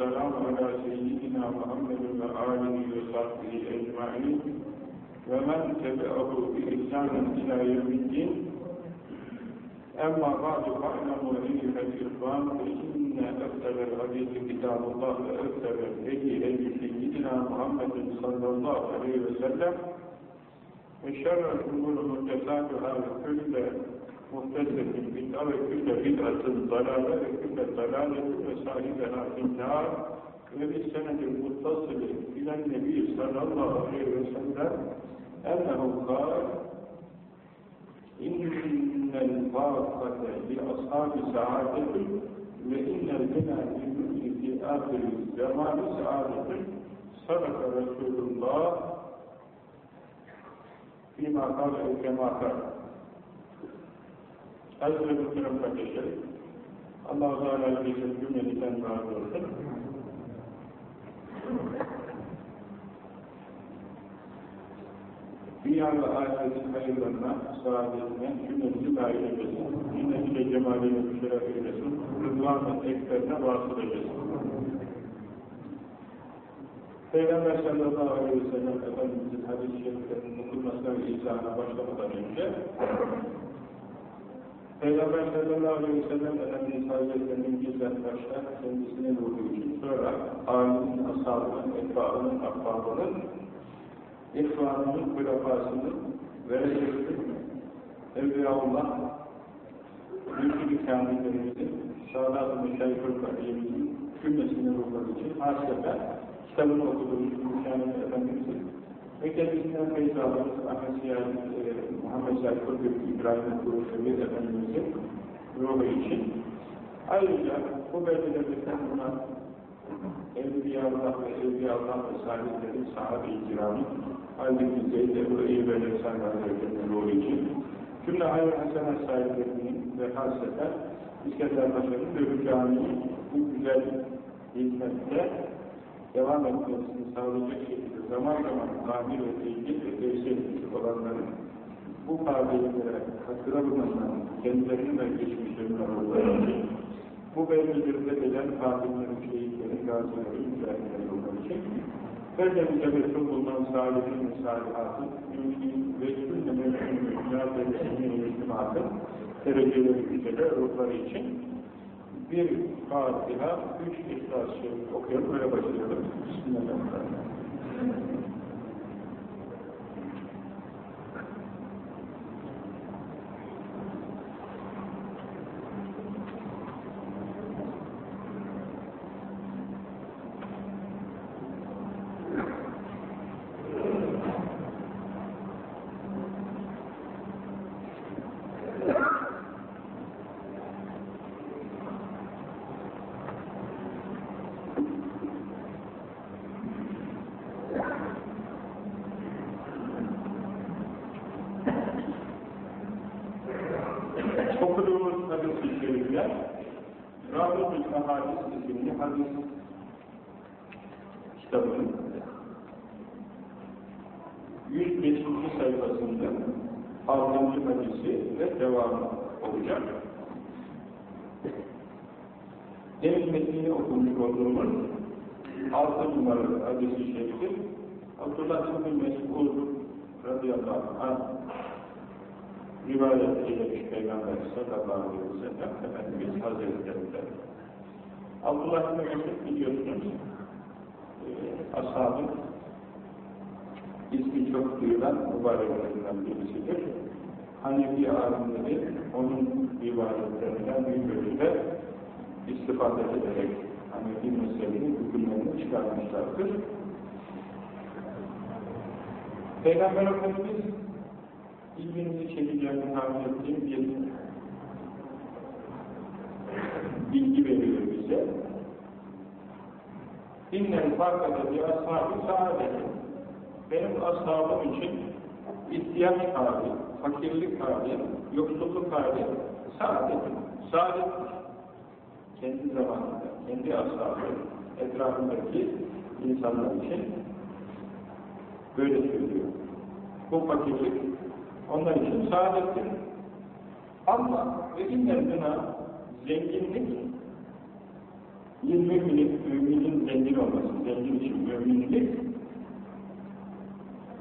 والسلام على سيدنا محمد وآله وصحبه أجمعين. ومن تبعه بإحسان إلى يوم الدين. أما بعد فاعلموا أيها الإخوان فإن أكثر الحديث كتاب الله وأكثر الهدي هدي سيدنا محمد صلى الله عليه وسلم. وشر الأمور محدثاتها وكل محدثة بدعة وكل بدعة ضلالة وكل ضلالة وصاحبها في النار. وبالسند المتصل إلى النبي صلى الله عليه وسلم أنه قال إن الفاقة لأصحاب سعادة وإن الغنى للمؤمن في آخر الزمان سعادة. صدق رسول الله فيما قال كما قال. Hazreti Muhterem kardeşlerim, Allah-u Teala bize cümleden razı olsun. Dünya ve ahiretin hayırlarına, saadetine cümlemizi dahil eylesin. Cümlemize cemaline müşerref eylesin. Rıdvanın ekberine vasıl eylesin. Peygamber sallallahu aleyhi ve sellem Efendimizin hadis-i şeriflerinin okunmasına ve izahına başlamadan önce Peygamber sallallahu aleyhi ve sellem Efendimiz Hazretlerinin bizzat başta kendisine ruhu için sonra âlinin, ashabının, etbaının, akbabının, ihvanının, hülafasının, verecektir, Evliyaullah, mülkü kâmillerimizin, Sağdat-ı Müşaykul Kadiyemizin cümlesinin ruhları için hasreten kitabını okuduğumuz Müşahit Efendimizin ve kendisinden feyz aldığımız Ahmet Siyah, e, Muhammed Zahid Kudüs, İbrahim Kuruşevi Efendimizin ruhu için. Ayrıca bu beldelerdeki bulunan Evliyallah ve Evliyallah ve sahiplerin sahabe-i kiramın Halbuki Zeyd Ebu Eyyub Aleyhisselam Hazretleri'nin ruhu için. Cümle hayır hasenat sahiplerinin ve hasreten İskender Paşa'nın Bölü Camii'yi bu güzel hizmette devam etmesini sağlayacak şekilde zaman zaman tamir ve tehdit ve etmiş olanların bu faaliyetlerine katkıda bulunan kendilerinin ve geçmişlerinin olmaları için bu belgelerinde gelen katillerin, şehitlerin, gazilerin, mücahitlerin olmaları için Böyle mücadele bulunan salihin ve salihatın, mümkün ve cümle mevcut dünya devletinin ihtimatın dereceleri yüceler ruhları için bir Fatiha, üç İhlas Şerif okuyalım, böyle başlayalım. Bismillahirrahmanirrahim. Okuduğumuz hadis-i şerifler, Rabıt-ül Hadis isimli hadis kitabının 105. sayfasında 6. hadisi ve devamı olacak. Demin metnini okumuş olduğumuz 6 numaralı hadis-i şerifi Abdullah bin Mes'ud radıyallahu anh rivayet eylemiş Peygamber sallallahu aleyhi ve sellem Efendimiz Hazretleri'nden. Abdullah bin Mesud biliyorsunuz e, ashabın ismi çok duyulan mübareklerinden birisidir. Hanefi alimleri onun rivayetlerinden bir bölümde istifade ederek Hanefi mezhebinin hükümlerini çıkarmışlardır. Peygamber Efendimiz ilginizi çekeceğini tahmin ettiğim bir bilgi veriyor bize. İnnel farkada bir ashabı saadeti. Benim ashabım için ihtiyaç hali, fakirlik hali, yoksulluk hali, saadetim, saadettir. Kendi zamanında, kendi ashabı, etrafındaki insanlar için böyle söylüyor. Bu fakirlik, onlar için saadettir. Ama ve innel bina zenginlik müminin, müminin zengin olması, zengin için müminlik,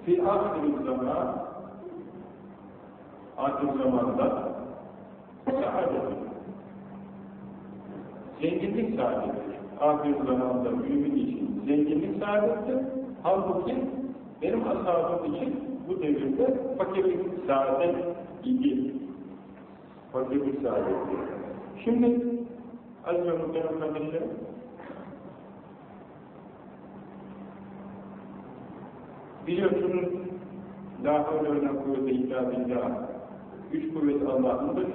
fi ahir zaman, ahir zamanda saadet. Zenginlik saadettir. Ahir zamanda mümin için zenginlik saadettir. Halbuki benim ashabım için bu devirde fakirlik saadet idi. Fakirlik saadettir. Şimdi aziz ve muhterem kardeşlerim biliyorsunuz La havle ve la kuvvete illa Güç kuvvet Allah'ındır.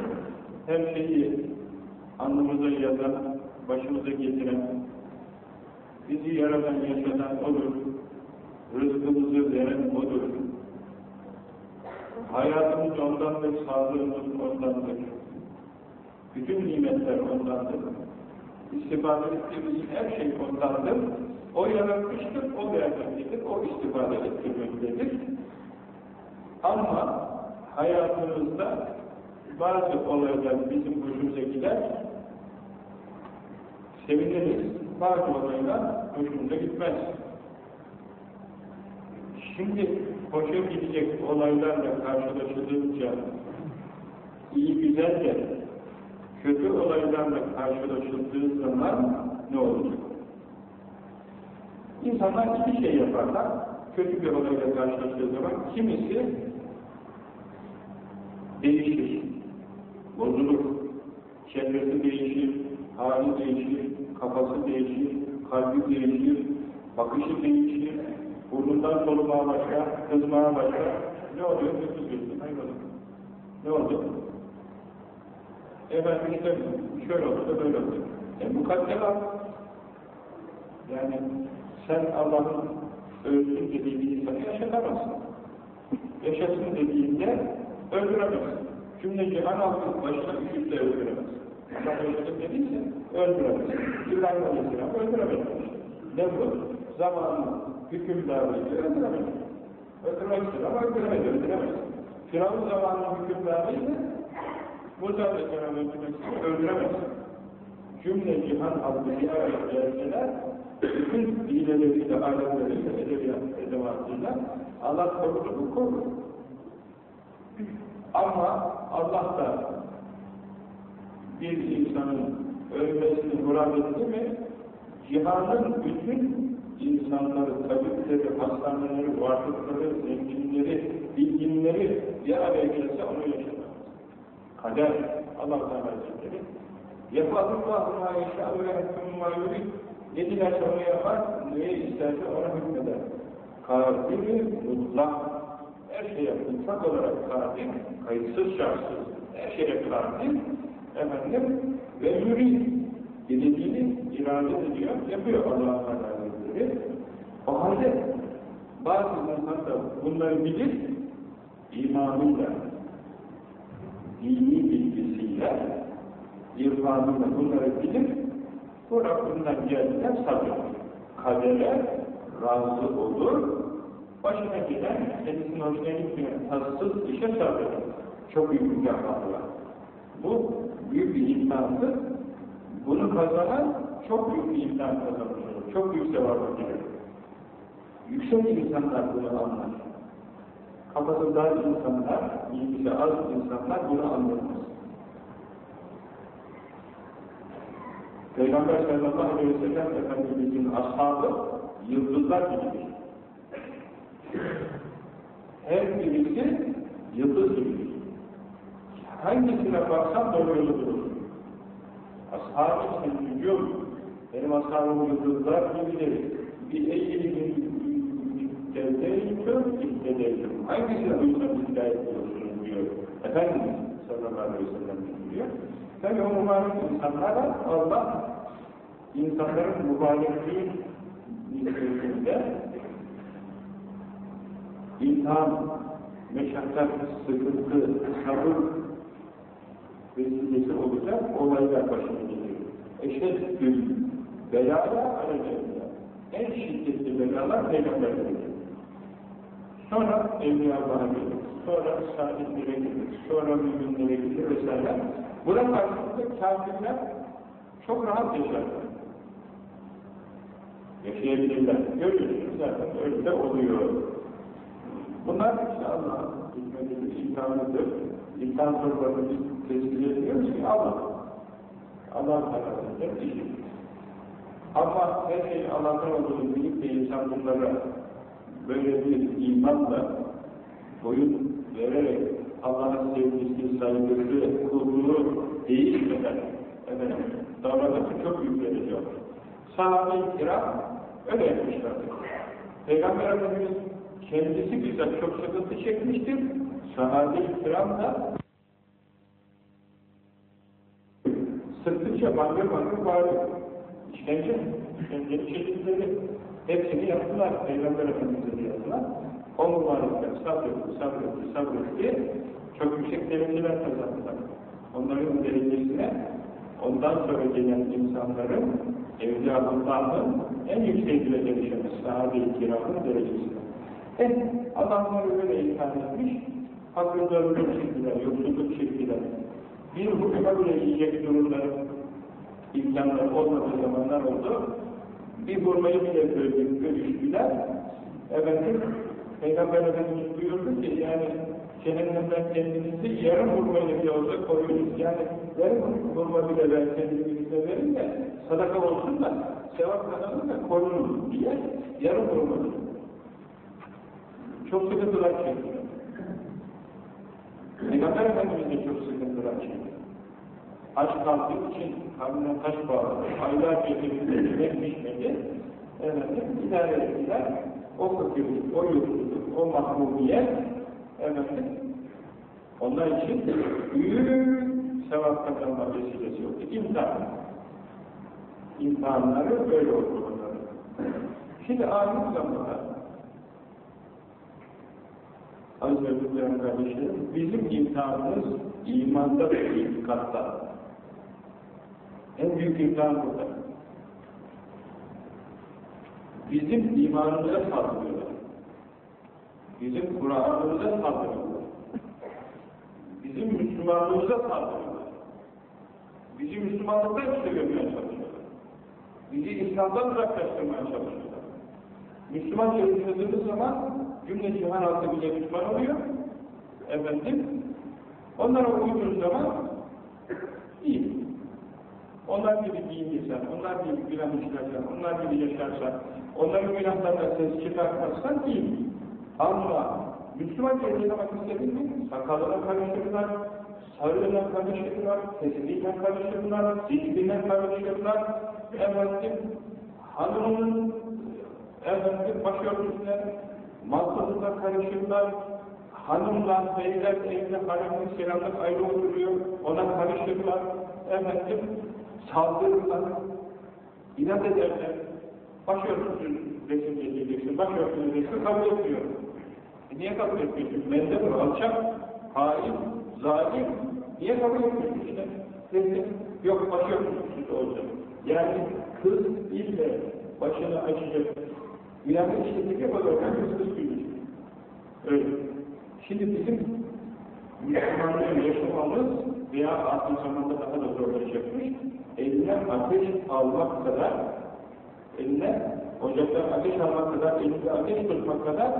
Her şeyi alnımıza yazan, başımıza getiren, bizi yaratan, yaşatan O'dur. Rızkımızı veren O'dur. Hayatımız O'ndandır, sağlığımız O'ndandır. Bütün nimetler O'ndandır. İstifade ettiğimiz her şey O'ndandır. O yaratmıştır, o vermektedir, o istifade ettirmektedir. Ama hayatımızda bazı olaylar bizim hoşumuza gider, seviniriz. Bazı olaylar hoşumuza gitmez. Şimdi hoşa gidecek olaylarla karşılaşılınca iyi güzel de kötü olaylarla karşılaşıldığı zaman ne olacak? İnsanlar iki şey yaparlar. Kötü bir olayla karşılaştığı zaman kimisi değişir, bozulur, çevresi değişir, hali değişir, kafası değişir, kalbi değişir, bakışı değişir, burnundan solumaya başlar, kızmaya başlar. Ne oluyor? Kötü gözü. Hayrola. Ne oldu? Efendim işte şöyle oldu da böyle oldu. E mukadderat. Yani sen Allah'ın ölsün dediği bir insanı yaşatamazsın. Yaşasın dediğinde öldüremezsin. Cümle cihan altı başına üşütle öldüremezsin. Allah yaşasın dediyse öldüremezsin. İbrahim Aleyhisselam öldüremezsin. Ne bu? Zamanın hükümdarıydı öldüremezsin. Öldürmek ama öldüremez, öldüremezsin. Firavun zamanının hükümdarıydı Musa Aleyhisselam öldürmek istiyor, öldüremezsin. Cümle cihan altı bir gelseler bütün hileleriyle, alemleriyle, edebiyat, edevatıyla Allah korudu mu korur. Ama Allah da bir insanın ölmesini murad etti mi, cihanın bütün insanları, tabipleri, hastaneleri, varlıkları, zenginleri, bilginleri bir araya gelse onu yaşamaz. Kader, Allah Teala Hazretleri, yapallahu ma yeşâ ve yehkum ma yurid ne dilerse onu yapar, neye isterse ona hükmeder. Kadir mutlak, her şeye mutlak olarak kadir, kayıtsız şartsız, her şeye kadir, efendim, ve yürü, dilediğini irade ediyor, yapıyor Allah-u Teala'ları. O halde bazı insanlar da bunları bilir, imanıyla, dini bilgisiyle, irfanıyla bunları bilir, bu Rabbinden geldiler sabır. Kadere razı olur, başına giden, kendisinin hoşuna gitmeyen tatsız işe sabır. Çok büyük mükafatı var. Bu büyük bir imtihandır. Bunu kazanan çok büyük bir imtihan kazanmış olur. Çok büyük sevabı gelir. Yüksek insanlar bunu anlar. Kafası dar insanlar, bilgisi az insanlar bunu anlamaz. Peygamber sallallahu aleyhi ve sellem Efendimizin ashabı yıldızlar gibidir. Her birisi yıldız gibidir. Hangisine baksan doğru yolu bulur. Ashab-ı sencücüm, benim ashabım yıldızlar gibidir. Bir eğilimin müddeteytüm, ihtedeytüm. Hangisine uysan hidayet bulursunuz diyor. Efendimiz sallallahu aleyhi ve sellem diyor. Tabi o mübarek insanlara Allah insanların mübarekliği nispetinde imtihan, meşakkat, sıkıntı, sabır vesilesi olacak olaylar başına geliyor. Eşeddül belaya aleyhisselam. En şiddetli belalar peygamberlere gelir. Sonra Evliya'ya gelir. Sonra sadiklere gelir. Sonra müminlere gelir vesaire. Buna karşılıklı kafirler çok rahat yaşarlar. Yaşayabilirler. Görüyorsunuz zaten öyle de oluyor. Bunlar işte Allah'ın hikmetidir, imtihanıdır. İmtihan sorularını biz tespit ediyoruz ki Allah. Allah tarafından işi. Ama her şeyin Allah'tan olduğunu bilip de insan bunlara böyle bir imanla boyun vererek Allah'ın sevgisi, saygısı, kulluğu değişmeden efendim, davranırsa çok büyük derece olur. Sahabe-i kiram öyle yapmışlardır. Peygamber Efendimiz kendisi bizzat çok sıkıntı çekmiştir. Sahabe-i da sıktıkça bangır bangır bağırıyor. İşkence, işkencenin çeşitleri hepsini yaptılar. Peygamber Efendimiz'e yaptılar. O mübarekler sabretti, sabretti, sabretti. Çok yüksek dereceler kazandılar. Onların derecesine ondan sonra gelen insanların Evliyaullah'ın en yüksek erişemez. Sahabe-i kiramın derecesine. Eh, adamları böyle imtihan etmiş, hakkında çektiler, yoksulluk çektiler. Bir hukuma bile yiyecek durumları, imkanları olmadığı zamanlar oldu. Bir vurmayı bile böyle görüştüler. Efendim, Peygamber Efendimiz buyurdu ki, yani cehennemden kendinizi yarım vurmayla bile olsa koruyunuz. Yani yarım vurma bile ben kendinize verin de sadaka olsun da sevap kazanın da korunun diye yarım vurma Çok sıkıntılar çekiyor. Peygamber Efendimiz de çok sıkıntılar çekiyor. Aç kaldığı için karnına taş bağladı. Aylar gecemizde yemek pişmedi. Efendim, idare ettiler. O fakirlik, o yoksulluk, o mahmumiyet efendim, onlar için büyük sevap kazanma vesilesi oldu. İmtihan. İmtihanları böyle oldu onların. Şimdi ahir zamanda Aziz ve kardeşlerim, bizim imtihanımız imanda ve itikatta. En büyük imtihan burada. Bizim imanımıza saldırıyorlar. Bizim Kur'an'ımıza saldırıyorlar. Bizim Müslümanlığımıza saldırıyorlar. Bizi Müslümanlıktan çıkarmaya çalışıyorlar. Bizi İslam'dan uzaklaştırmaya çalışıyorlar. Müslüman çalıştırdığımız zaman cümle cihan altı bile Müslüman oluyor. Efendim, onlara uyduğunuz zaman iyi. Onlar gibi giyinirsen, onlar gibi günah işlersen, onlar gibi yaşarsan, onların günahlarına ses çıkartmazsan iyi. Ama Müslüman yaşamak istedin mi? Sakalına karıştırırlar, sarığına karıştırırlar, tesbihle karıştırırlar, zikriyle karıştırırlar, efendim, hanımının efendim, başörtüsüne, malkasına karıştırırlar, hanımla beyler evde hanımın selamlık ayrı oturuyor, ona karıştırırlar, efendim, saldırırlar, inat ederler, başörtüsü resim getireceksin, başörtüsü resim kabul etmiyor. E niye kabul etmiyorsun? Mendebur, alçak, hain, zalim, niye kabul etmiyorsun işte? Resim, yok başörtüsü olacak. Yani kız ille başını açacak, günahı işletmek yaparken kız kız büyüyecek. Öyle. Şimdi bizim Müslümanlığı yaşamamız veya ahir zamanda daha da zorlaşacakmış, eline ateş almak kadar, eline ocaktan ateş almak kadar, elinde ateş tutmak kadar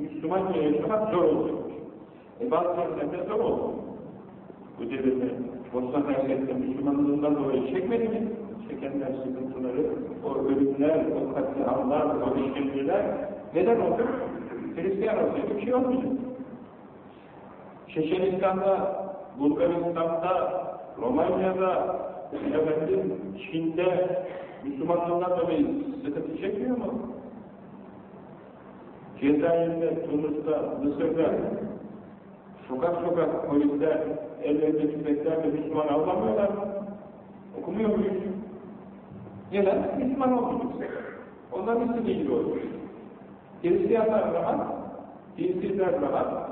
Müslümanca yaşamak zor olacakmış. E bazı yerlerde zor oldu. Bu devirde Bosna Hersek'te Müslümanlığından dolayı çekmedi mi? Çekenler sıkıntıları, o ölümler, o katliamlar, o işkenceler neden oldu? Hristiyan olsaydı bir şey olmayacak. Çeçenistan'da, Bulgaristan'da, Romanya'da, efendim, Çin'de Müslümanlığından dolayı sıkıntı çekmiyor mu? Cezayir'de, Tunus'ta, Mısır'da sokak sokak polisler ellerinde tüfeklerle Müslüman avlamıyorlar mı? Okumuyor muyuz? Neden? Müslüman olmuyoruz. Onlar istediği olur. Hristiyanlar rahat, dinsizler rahat,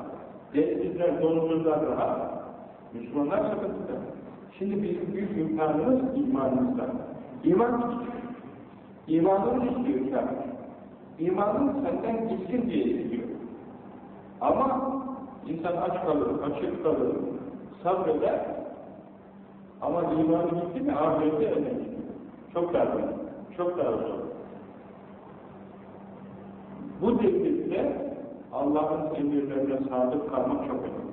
dinsizler, donuzlular rahat, Müslümanlar sıkıntıda. Şimdi bizim büyük imtihanımız imanımızdan. İman istiyor. İmanını istiyor kafir. İmanın senden gitsin diye istiyor. Ama insan aç kalır, açık kalır, sabreder. Ama imanı gitti mi ahirette önemli. Çok daha çok daha. Bu devirde Allah'ın emirlerine sadık kalmak çok önemli.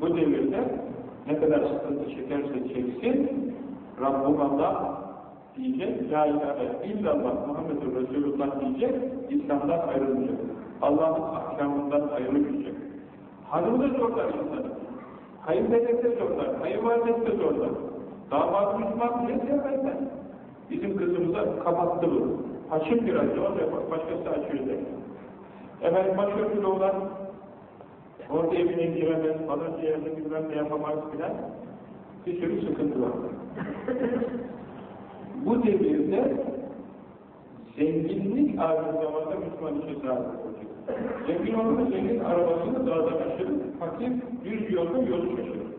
Bu devirde ne kadar sıkıntı çekerse çeksin, Rabbim Allah diyecek, La ilahe illallah Muhammedur Resulullah diyecek, İslam'dan ayrılmayacak. Allah'ın ahkamından ayrılmayacak. Hanımı da zorlar insanı. Kayınbedekte zorlar, kayınvalidekte zorlar. Damat Müslüman bile sevmezler. Bizim kızımıza kapattı bu. Açık bir acı, o da başkası açıyor der. Efendim başörtülü olan orada evine giremez, falan yerde bilmem ne yapamaz filan. Bir sürü sıkıntı var. Bu devirde zenginlik aynı zamanda Müslüman için sahip olacak. Zengin olursa zengin arabasını dağda taşır, fakir düz yolda yolu şaşırır.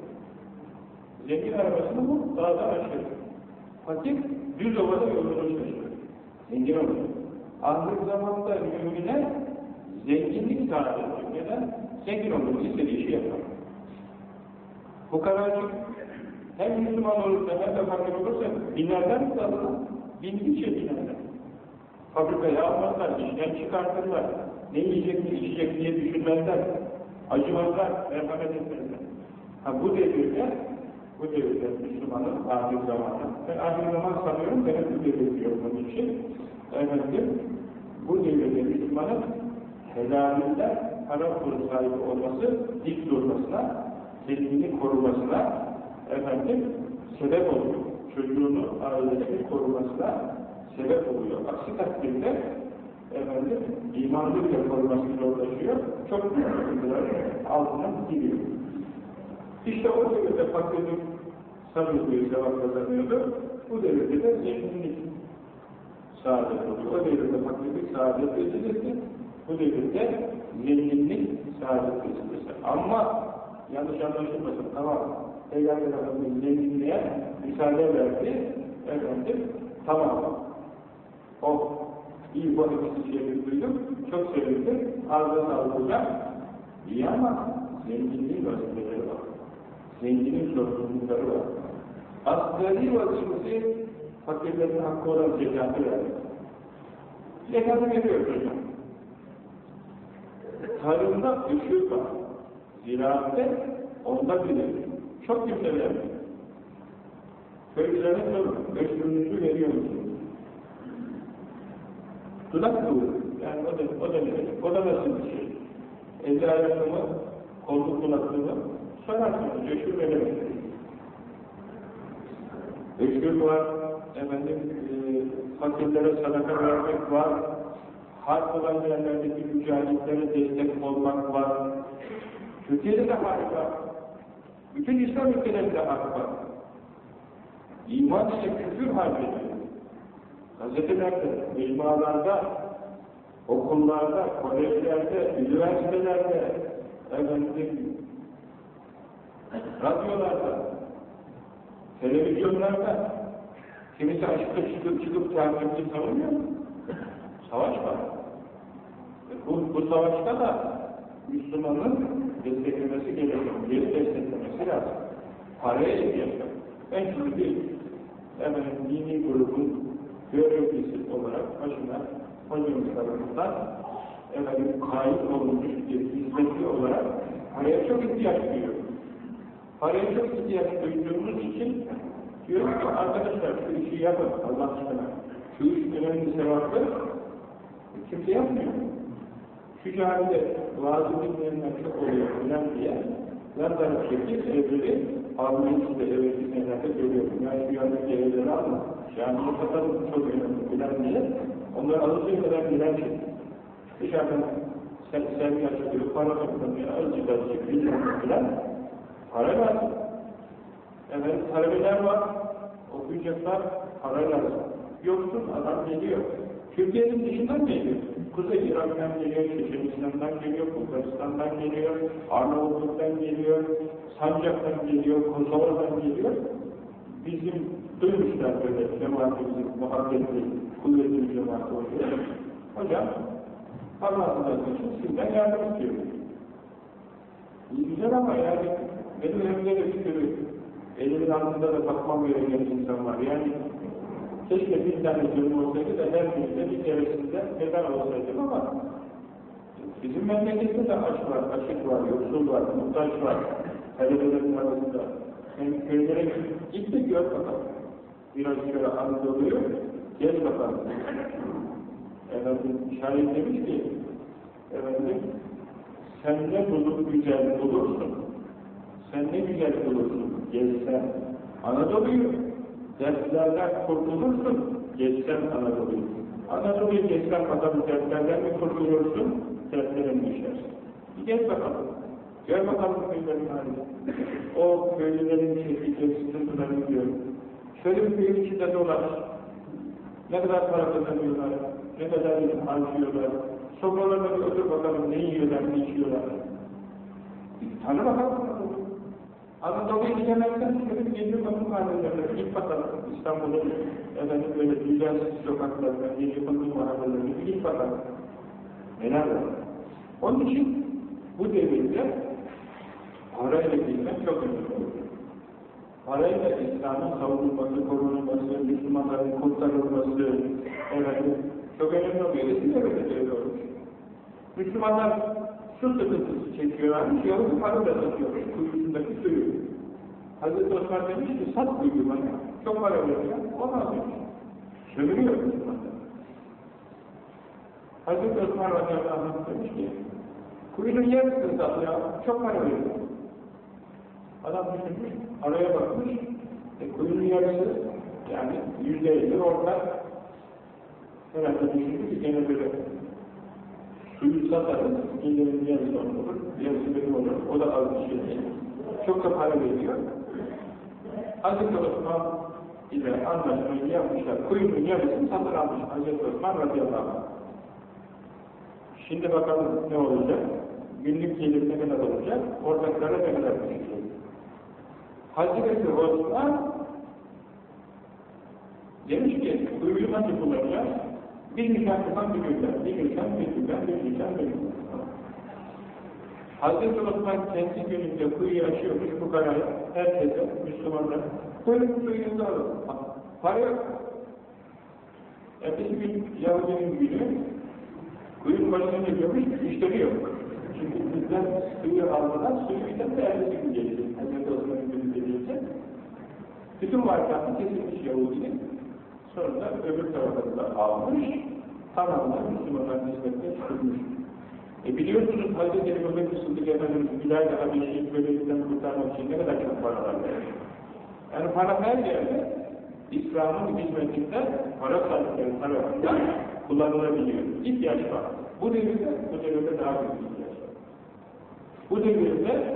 Zengin arabasını bu dağda aşır. Fakir düz ovada yolunu şaşırır. Zengin olur. Ahir zamanda mümine zenginlik olacak. Neden? Zengin olur, istediği işi yapar. Bu kadarcık hem Müslüman olursa hem de fakir olursa binlerden mi kalır? Binlikçe binerler. Fabrikaya almazlar, işten çıkartırlar. Ne yiyecek, ne içecek diye düşünmezler. Acımazlar, merhamet etmezler. Ha, bu devirde, bu devirde Müslümanın ahir zamanı. Ben ahir zaman sanıyorum, ben bu devir diyorum bunun için. Efendim, bu devirde Müslümanın helalinden para kuru sahibi olması, dik durmasına, kendini korumasına, efendim, sebep oluyor. Çocuğunu, ailesini korumasına sebep oluyor. Aksi takdirde efendim, imanlıyla koruması zorlaşıyor. Çok büyük sıkıntılar altına gidiyor. İşte o devirde fakirlik sabırlıyı sevap kazanıyordu. Bu devirde de zenginlik saadet oluyor. O devirde fakirlik saadet vesilesi, bu devirde zenginlik saadet vesilesi. Ama yanlış anlaşılmasın, tamam. Peygamber Efendimiz zenginliğe müsaade verdi, efendim, tamam. Oh, iyi bu hadisi şerif duydum, çok sevindim, ağzına sağlık hocam. İyi ama zenginliğin vazifeleri var. Zenginin sorumlulukları var. Asgari vazifesi fakirlerin hakkı olan zekatı vermek. Zekatı veriyoruz hocam. Tarımda üşür var. Ziraatte onda bile. Çok kimse vermiyor. Köylülere sorun, öşürünüzü veriyor musunuz? Dudak doğru. Yani o da, o da ne? O da nasıl bir şey? Elde ayakkabı, koltuk dulaklığını sorarsınız, öşür veremek. Öşür var, efendim, e, fakirlere sadaka vermek var, harp olan yerlerdeki mücahitlere destek olmak var. Türkiye'de de harp var. Bütün İslam ülkelerinde harp. İman ile küfür harp ediyor. Gazetelerde, mecmualarda, okullarda, kolejlerde, üniversitelerde, efendim, radyolarda, televizyonlarda, kimisi açıkta çıkıp çıkıp kâfirliği savunuyor mu? Savaş var. Bu, bu savaşta da Müslümanın desteklemesi gerekiyor. Geri desteklemesi lazım. Paraya ihtiyaç var. Ben şimdi bir hemen dini grubun görevlisi olarak başına hocamız tarafından efendim kayıt olmuş bir hizmetli olarak paraya çok ihtiyaç duyuyorum. Paraya çok ihtiyaç duyduğumuz için diyorum ki arkadaşlar şu işi yapın Allah aşkına. Şu iş önemli sevaplı kimse yapmıyor. Şu camide vaazı bilmeyenler çok oluyor filan diye yan taraf çekip evleri almayı size eve gitmeyenlerde söylüyorum. Yani şu yandaki evleri alma. Camiye katalım çok önemli filan diye onları alıncaya kadar bilen şey. Dışarıdan sen, sevgi açılıyor, para toplanıyor, azıcık azıcık bilmem filan. Para lazım. Evet, talebeler var, okuyacaklar, para lazım. Yoksun adam geliyor. Türkiye'nin dışından geliyor. Kuzey Irak'tan geliyor, Çeçenistan'dan geliyor, Bulgaristan'dan geliyor, Arnavutluk'tan geliyor, Sancak'tan geliyor, Kosova'dan geliyor. Bizim duymuşlar böyle cemaatimizin muhabbetli, kuvvetli bir cemaat oluyor. Hocam, Allah'ın için sizden yardım istiyorum. İyi güzel ama yani benim evimde de bir sürü elimin altında da bakmam gereken insan var. Yani Keşke bir tane durum olsaydı da her birinde bir keresinde veda olsaydım ama bizim memlekette de aç var, açık var, yoksul var, muhtaç var. Talebelerin arasında. Hem köylere git de gör bakalım. Biraz şöyle Anadolu'yu gel bakalım. Efendim şair demiş ki efendim sen ne bulup güzel bulursun sen ne güzel bulursun gezsen Anadolu'yu. Dertlerden kurtulursun gezsen Anadolu'yu. Anadolu'yu gezsen bakalım dertlerden mi kurtulursun? Dertlere mi düşersin? Bir gez bakalım. Gel bakalım köylerin halini o köylülerin çektikleri sıkıntılarını gör şöyle bir köyün içinde dolaş ne kadar para kazanıyorlar ne kadar harcıyorlar. Sofralarına bir otur bakalım ne yiyorlar ne içiyorlar. Tanı bakalım Anadolu'ya gidemezsen bir geliyor bakım mahallelerine git bakalım. İstanbul'un efendim böyle düzensiz sokaklarına, gece bakım mahallelerine git bakalım. Neler var? Onun için bu devirde parayla bilmek çok önemli. Parayla İslam'ın savunulması, korunulması, Müslümanların kurtarılması, efendim, çok önemli oluyor. Resim de öyle olmuş. Müslümanlar su sıkıntısı çekiyorlarmış, yolu para da satıyormuş, kuyusundaki suyu. Hazreti Osman demiş ki, sat kuyu bana, çok para vereceğim, onu almış. Sömürüyor Müslümanlar. Hazreti Osman radıyallahu anh demiş ki, kuyunun yarısını sat ya, çok para veriyor. Adam düşünmüş, araya bakmış, e, kuyunun yarısı, yani yüzde elli orta, herhalde düşündü ki gene böyle suyu satarız, gelirin yarısı onun olur, yarısı benim olur, o da az bir şey değil. Çok da para veriyor. Hazreti Osman ile anlaşmayı yapmışlar, kuyunun yarısını satın almış Hazreti Osman radıyallahu anh. Şimdi bakalım ne olacak? Günlük gelir ne kadar olacak? Ortaklara ne kadar düşecek? Hazreti Osman demiş ki, kuyuyu nasıl kullanacağız? Bir nişanlıdan bir günden, bir nişan bir günden, bir nişan bir günden. Hazreti Osman kendi gününde kuyuyu açıyormuş bu kadar herkese, Müslümanlar. Kuyunun suyunu alın. Para yok. Ertesi gün Yahudinin günü kuyunun başına geliyormuş, müşteri yok. Çünkü bizden suyu almadan suyu biten de ertesi gün gelecek. Hazreti Osman'ın günü gelecek. Bütün varkatı kesilmiş Yahudinin. Sonra öbür tarafını da almış, tamamen Müslümanların hizmetine çıkmış. E biliyorsunuz Ebu Bekir Sıddık Efendimiz Bilal-i Habeşi'yi böylelikten kurtarmak için ne kadar çok paralar verir. Yani para her yerde İslam'ın hizmetinde para sahipleri tarafından kullanılabiliyor. İhtiyaç var. Bu devirde, bu devirde daha büyük ihtiyaç var. Bu devirde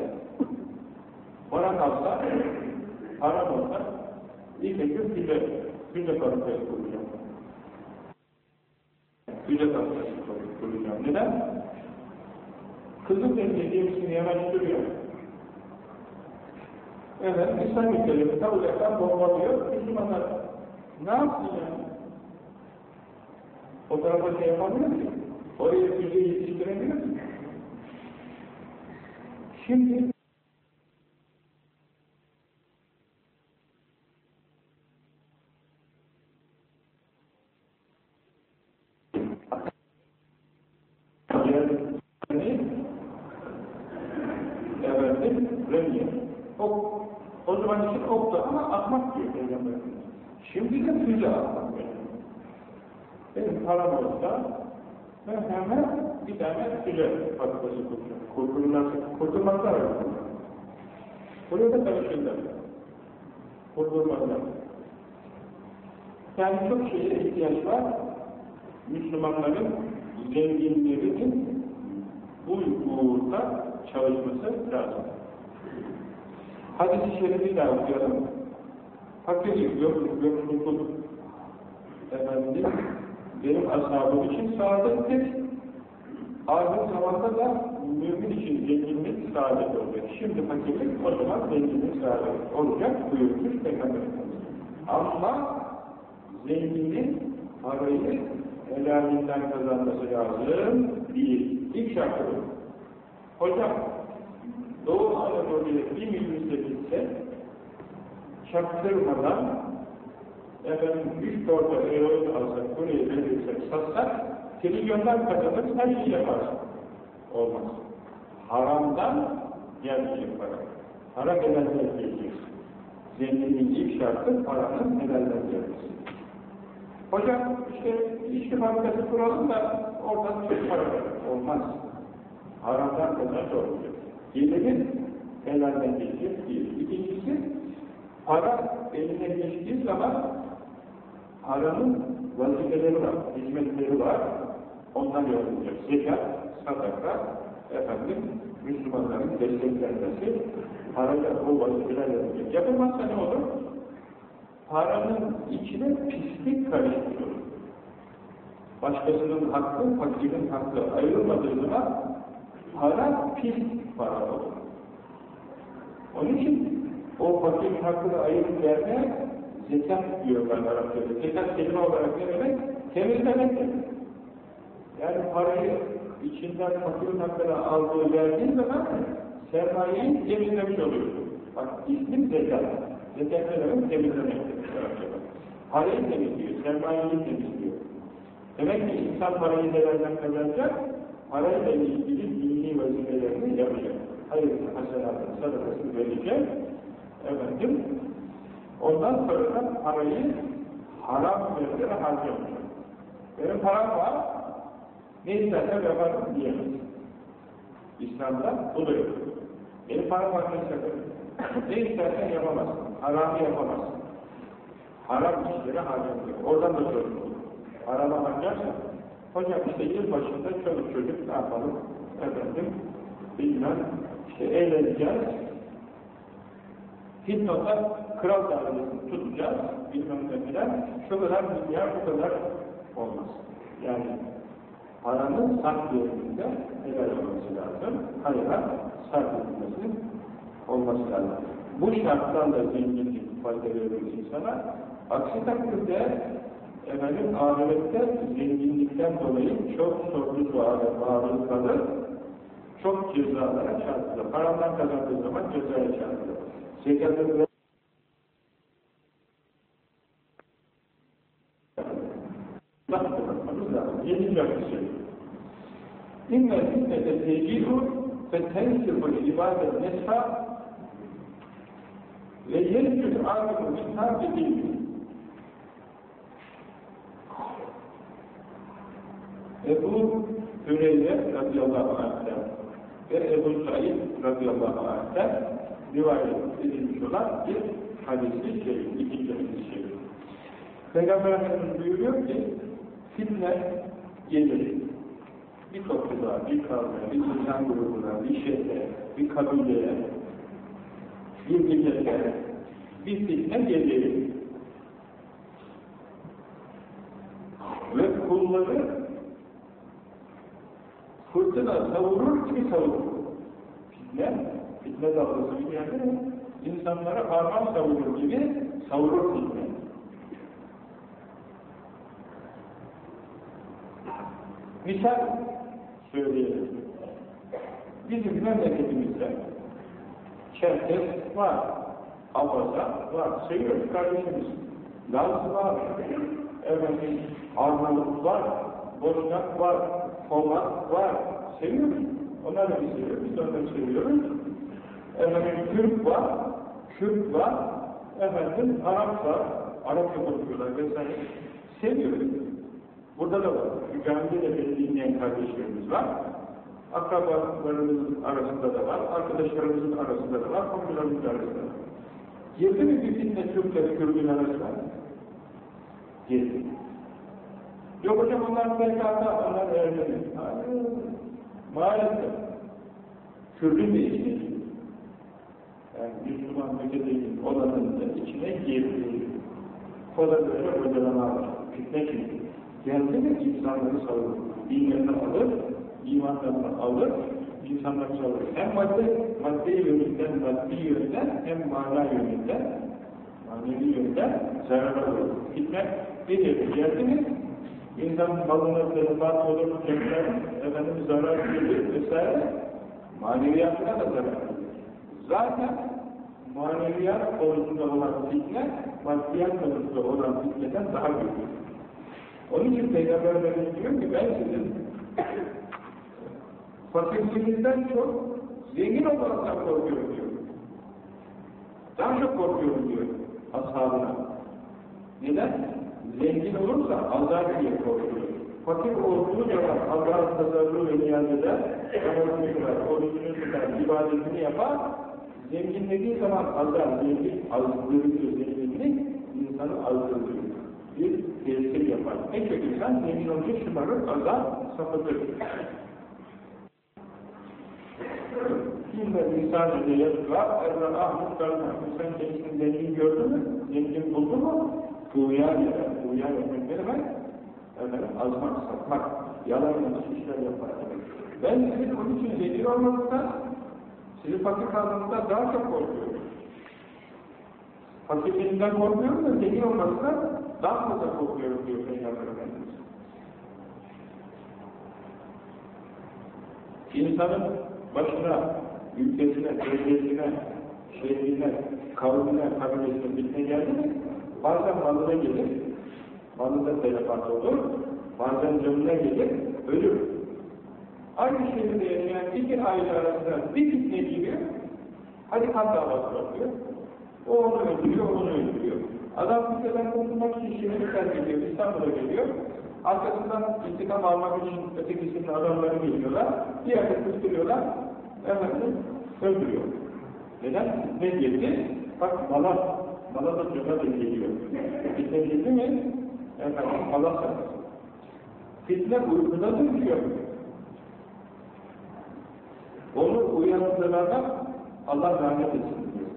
para kalsa, haram olsa, ilk gün füze, füze fabrikası kuracağım. Füze fabrikası kuracağım. Neden? Kızıl Denizi gemisini yanaştırıyor. Evet, İslam ülkeleri tabuletten bombalıyor. Müslümanlar ne yapsın yani? O tarafa şey yapabilir mi? Oraya füze yetiştirebilir mi? Şimdi renge. O, zaman için oktu ama atmak diyor Peygamber Şimdi de füze atmak Benim param olsa ben hemen bir tane füze fabrikası kuracağım. Kurtulmaz, kurtulmazlar öyle. Buraya da karışırlar. Kurtulmazlar. Yani çok şeye ihtiyaç var. Müslümanların zenginlerinin bu uğurda çalışması lazım. Hadis-i şerifi de okuyalım. Fakirlik, yokluk, yoksulluk efendim, benim ashabım için saadettir. Ahir zamanda da mümin için zenginlik saadet olacak. Şimdi fakirlik o zaman zenginlik saadet olacak buyurmuş Peygamber Ama zenginin parayı helalinden kazanması lazım değil. İlk şartı. Hocam, Doğu Anadolu'ya bir minibüsle gitse, çaktırmadan efendim üç torba eroin alsak, buraya verirsek, satsak, trilyonlar kazanır, her şeyi yaparsın. Olmaz. Haramdan gelmeyecek para. Para helalden gelecek. Zenginliğin ilk şartı paranın helalden gelmesi. Hocam işte ilişki fabrikası kuralım da oradan çok para verir. Olmaz. Haramdan kazanç olmayacak. Gelirin helalden gelecek değil. İkincisi, para eline geçtiği zaman paranın vazifeleri var, hizmetleri var. Onlar yapılacak. Zekat, sadaka, efendim, Müslümanların desteklenmesi, parayla o vazifeler yapılacak. Yapılmazsa ne olur? Paranın içine pislik karıştırır. Başkasının hakkı, fakirin hakkı ayrılmadığı zaman para pis para olur. Onun için o fakirin hakkını ayırıp vermeye zekat diyorlar Arapçada. Zekat kelime olarak ne demek? Temizlemek. Yani parayı içinden fakirin hakkını aldığı verdiğin zaman sermayeyi temizlemiş oluyorsun. Bak ismin zekat. Zekat ne demek? Temizlemek. Parayı temizliyor, sermayeyi temizliyor. Demek ki insan parayı nelerden kazanacak? Parayla ilgili dini vazifelerini yapacak. Hayır, hasenatın sadakasını verecek. Efendim, ondan sonra da parayı haram yerlere harcamayacak. Benim param var, ne istersen yaparım diyemez. İslam'da bu da yok. Benim param var ne istersen. yapamazsın, haramı yapamazsın. Haram işlere harcamayacak. Oradan da sorun olur. Harama harcarsan, hocam işte yıl başında çocuk çocuk ne yapalım, efendim, bilmem, işte eğleneceğiz, Hipnot'a kral dairesi tutacağız, bilmem ne filan, şu kadar milyar, bu kadar olmaz. Yani paranın sarf yerinde helal olması lazım, hayra sarf edilmesi olması lazım. Bu şartlarla zenginlik fayda verir insana, aksi takdirde efendim ahirette zenginlikten dolayı çok sorumlu bağlı kalır, çok cezalara çarpılır. Parandan kazandığı zaman cezaya çarpılır. Zekatın Yedi yapısı. İnne fitnete tecidu ve tensibul ibadet nesha ve yezcül âlimu min harbi ilmi. Ebu Hüreyre radıyallahu anh'ten ve Ebu Said radıyallahu anh'ten rivayet edilmiş olan bir hadisi şey, ikinci hadis şey. Peygamber Efendimiz buyuruyor ki fitne gelir. Bir topluluğa, bir kavme, bir insan grubuna, bir şehre, bir kabileye, bir millete bir fitne gelir. Ve kulları fırtına savurur gibi savurur. Fitne, fitne dalgası bir yerde insanlara harman savurur gibi savurur fitne. Misal söyleyelim. Bizim memleketimizde Çerkes var, Abaza var, seviyoruz kardeşimiz. Laz var, efendim, Arnavut var, Boşnak var, Polat var, seviyoruz. Onları da biz seviyoruz, biz de onları seviyoruz. Efendim, Türk var, Kürt var, efendim, Arap var, Arapça konuşuyorlar vesaire. Seviyoruz. Burada da var. Şu camide de beni dinleyen kardeşlerimiz var. Akrabalarımızın arasında da var, arkadaşlarımızın arasında da var, komşularımızın arasında da var. Girdi mi bir fitne Türkleri, Kürt'ün arasına? Girdi. Yok hocam onlar PKK, onlar Ermeni. Maalesef. De içine Yani Müslüman ülkedeyin olanın içine girdi. O da böyle var. Fitne. Geldi mi insanları savurur. Dinlerini alır, imanlarını alır, insanları savurur. Hem madde, madde yönünden, maddi yönden, hem mana yönünden, manevi yönden zarara olur. Fitne gelir. Geldi mi insan malına tezbat olur, tekrar efendim zarar gelir vesaire. Maneviyatına da zarar. Zaten maneviyat konusunda olan fitne, maddiyat konusunda olan fitneden daha büyük. Onun için Peygamber Efendimiz diyor ki ben sizin fakirliğinizden çok zengin olmaktan korkuyorum diyor. Daha çok korkuyorum diyor ashabına. Neden? Zengin olursa azar diye korkuyor. Fakir olduğu zaman Allah'ın tasarrufu ve niyazında namazını kılar, orucunu tutar, ibadetini yapar. Zenginlediği zaman azar, zengin azdırıyor, zenginlik insanı azdırıyor. Bir tesir yapar. En çok insan zengin olunca şımarır, azar sapıtır. Kimle insan ile Erdoğan Ahmet Karnı, sen kendisini zengin gördün mü? Zengin buldun mu? Tuğyan eder. Tuğyan etmek ne demek? Efendim, azmak, satmak, yalan yanlış işler yapar demek. Ben sizin onun için zengin olmanızdan, sizi fakir kaldığınızdan daha çok korkuyorum. Fakirliğinden korkuyorum da zengin olmasından daha fazla korkuyorum diyor Peygamber Efendimiz. İnsanın başına, ülkesine, bölgesine, şehrine, kavmine, kabilesine bitme geldi mi, bazen malına gelir, malında telefat olur, bazen canına gelir, ölür. Aynı şehirde yaşayan iki aile arasında bir fitne giriyor, hadi kan davası yapıyor, o onu öldürüyor, onu öldürüyor. Adam fitneden kurtulmak için şehri terk ediyor, İstanbul'a geliyor, arkasından intikam almak için ötekisinin adamları geliyorlar, bir yerde kıstırıyorlar, efendim öldürüyor. Neden? Ne geldi? Bak mala, mala da cana da geliyor. Fitne geldi mi? Efendim sarılır. Fitne uykuda duruyor. Onu uyandırana Allah rahmet etsin diyor.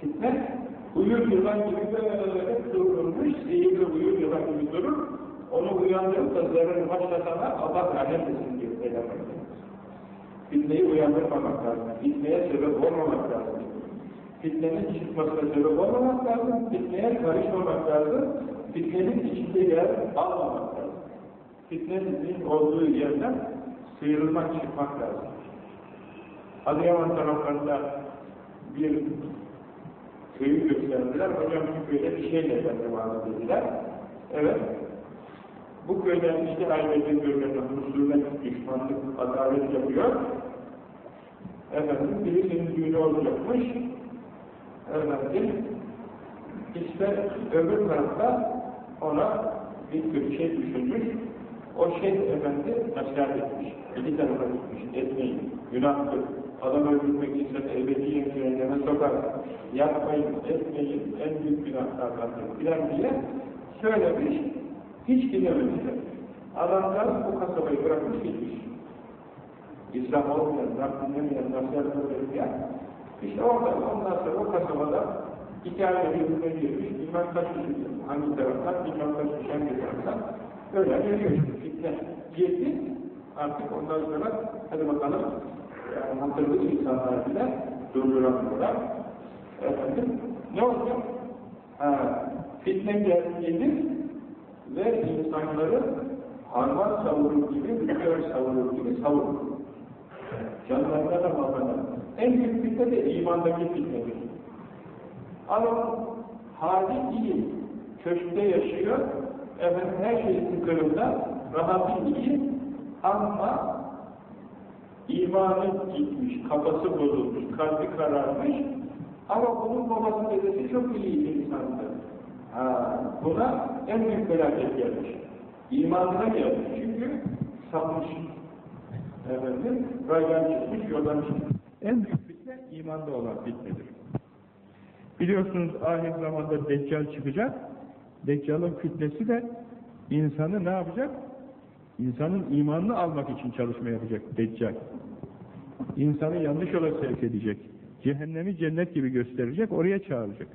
Fitne uyur yılan gibi böyle dururmuş, seyirli uyur yılan gibi durur. Onu uyandırıp da zararı başlatana Allah rahmet etsin diyor Fitneyi uyandırmamak lazım. Fitneye sebep olmamak lazım. Fitnenin çıkmasına sebep olmamak lazım. Fitneye karışmamak lazım. Fitnenin içinde yer almamak lazım. Fitnenin olduğu yerden sıyrılmak, çıkmak lazım. Adıyaman taraflarında bir köyü gösterdiler. Hocam şu köyde bir şey efendim dediler. Evet. Bu köyden işte ayrıca görülen husumet, düşmanlık, adalet yapıyor. Efendim birisinin düğünü olacakmış. Efendim işte öbür tarafta ona bir kötü şey düşünmüş. O şey efendi nasihat etmiş. İki tarafa gitmiş. Etmeyin. Günahtır. Adam öldürmek insan ebediyen cehenneme sokar. Yapmayın, etmeyin. En büyük günahlardandır. Filan diye söylemiş. Hiç gidememişler. Adamlar bu kasabayı bırakmış gitmiş. İslam olmayan, dinlemeyen, nasihat olmayan işte orada, ondan sonra o kasabada iki aile birbirine girmiş, bilmem kaç kişi, hangi taraftan, bilmem kaç kişi hangi taraftan, böyle geliyor işte, fitne girdi, artık ondan sonra, hadi bakalım, yani hatırlı insanlar bile durduramıyorlar. Efendim, ne olacak? Ha, fitne gelir ve insanları harman savurur gibi, rüzgar savurur gibi savurur. Canlarına da mallarına. En büyük fitne de imandaki fitnedir. Adam hali iyi, köşkte yaşıyor, efendim her şey tıkırında, rahatı iyi ama imanı gitmiş, kafası bozulmuş, kalbi kararmış ama bunun babası dedesi çok iyi bir insandı. Ha, buna en büyük felaket gelmiş. İmanına gelmiş çünkü sapmış. Efendim, raydan çıkmış, yoldan çıkmış. En büyük fitne imanda olan fitnedir. Biliyorsunuz ahir zamanda Deccal çıkacak. Deccal'ın fitnesi de insanı ne yapacak? İnsanın imanını almak için çalışma yapacak Deccal. İnsanı yanlış yola sevk edecek. Cehennemi cennet gibi gösterecek, oraya çağıracak.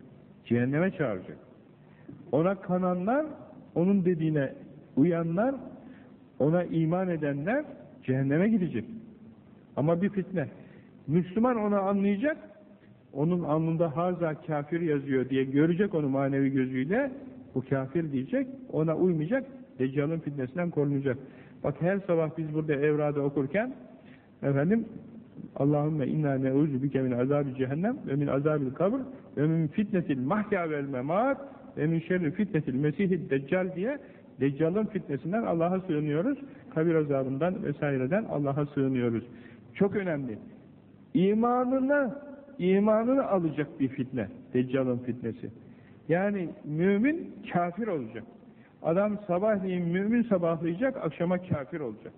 Cehenneme çağıracak. Ona kananlar, onun dediğine uyanlar, ona iman edenler cehenneme gidecek. Ama bir fitne. Müslüman onu anlayacak, onun alnında haza kafir yazıyor diye görecek onu manevi gözüyle, bu kafir diyecek, ona uymayacak, Deccal'ın fitnesinden korunacak. Bak her sabah biz burada evrada okurken, efendim, Allahümme inna ne'uzu bike min azabi cehennem ve min azabil kabr ve min fitnetil mahya vel memat ve min şerri fitnetil mesihid deccal diye Deccal'ın fitnesinden Allah'a sığınıyoruz. Kabir azabından vesaireden Allah'a sığınıyoruz. Çok önemli. İmanını, imanını alacak bir fitne. Deccal'ın fitnesi. Yani mümin kafir olacak. Adam sabahleyin mümin sabahlayacak, akşama kafir olacak.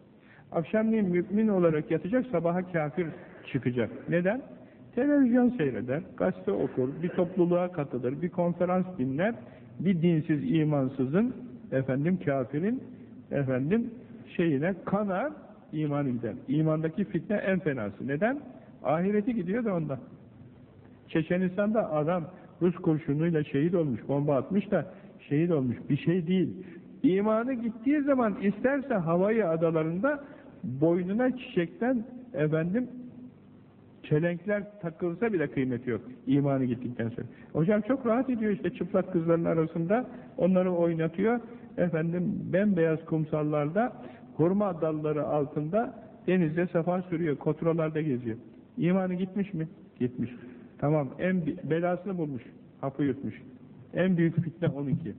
Akşamleyin mümin olarak yatacak, sabaha kafir çıkacak. Neden? Televizyon seyreder, gazete okur, bir topluluğa katılır, bir konferans dinler, bir dinsiz imansızın, efendim kafirin, efendim şeyine kanar, imanı gider. İmandaki fitne en fenası. Neden? Ahireti gidiyor da ondan. Çeçenistan'da adam Rus kurşunuyla şehit olmuş, bomba atmış da şehit olmuş. Bir şey değil. İmanı gittiği zaman isterse Havayı adalarında boynuna çiçekten efendim çelenkler takılsa bile kıymeti yok. İmanı gittikten sonra. Hocam çok rahat ediyor işte çıplak kızların arasında. Onları oynatıyor. Efendim bembeyaz kumsallarda hurma dalları altında denizde sefa sürüyor. Kontrollarda geziyor. İmanı gitmiş mi? Gitmiş. Tamam. En belasını bulmuş. Hapı yutmuş. En büyük fitne onunki.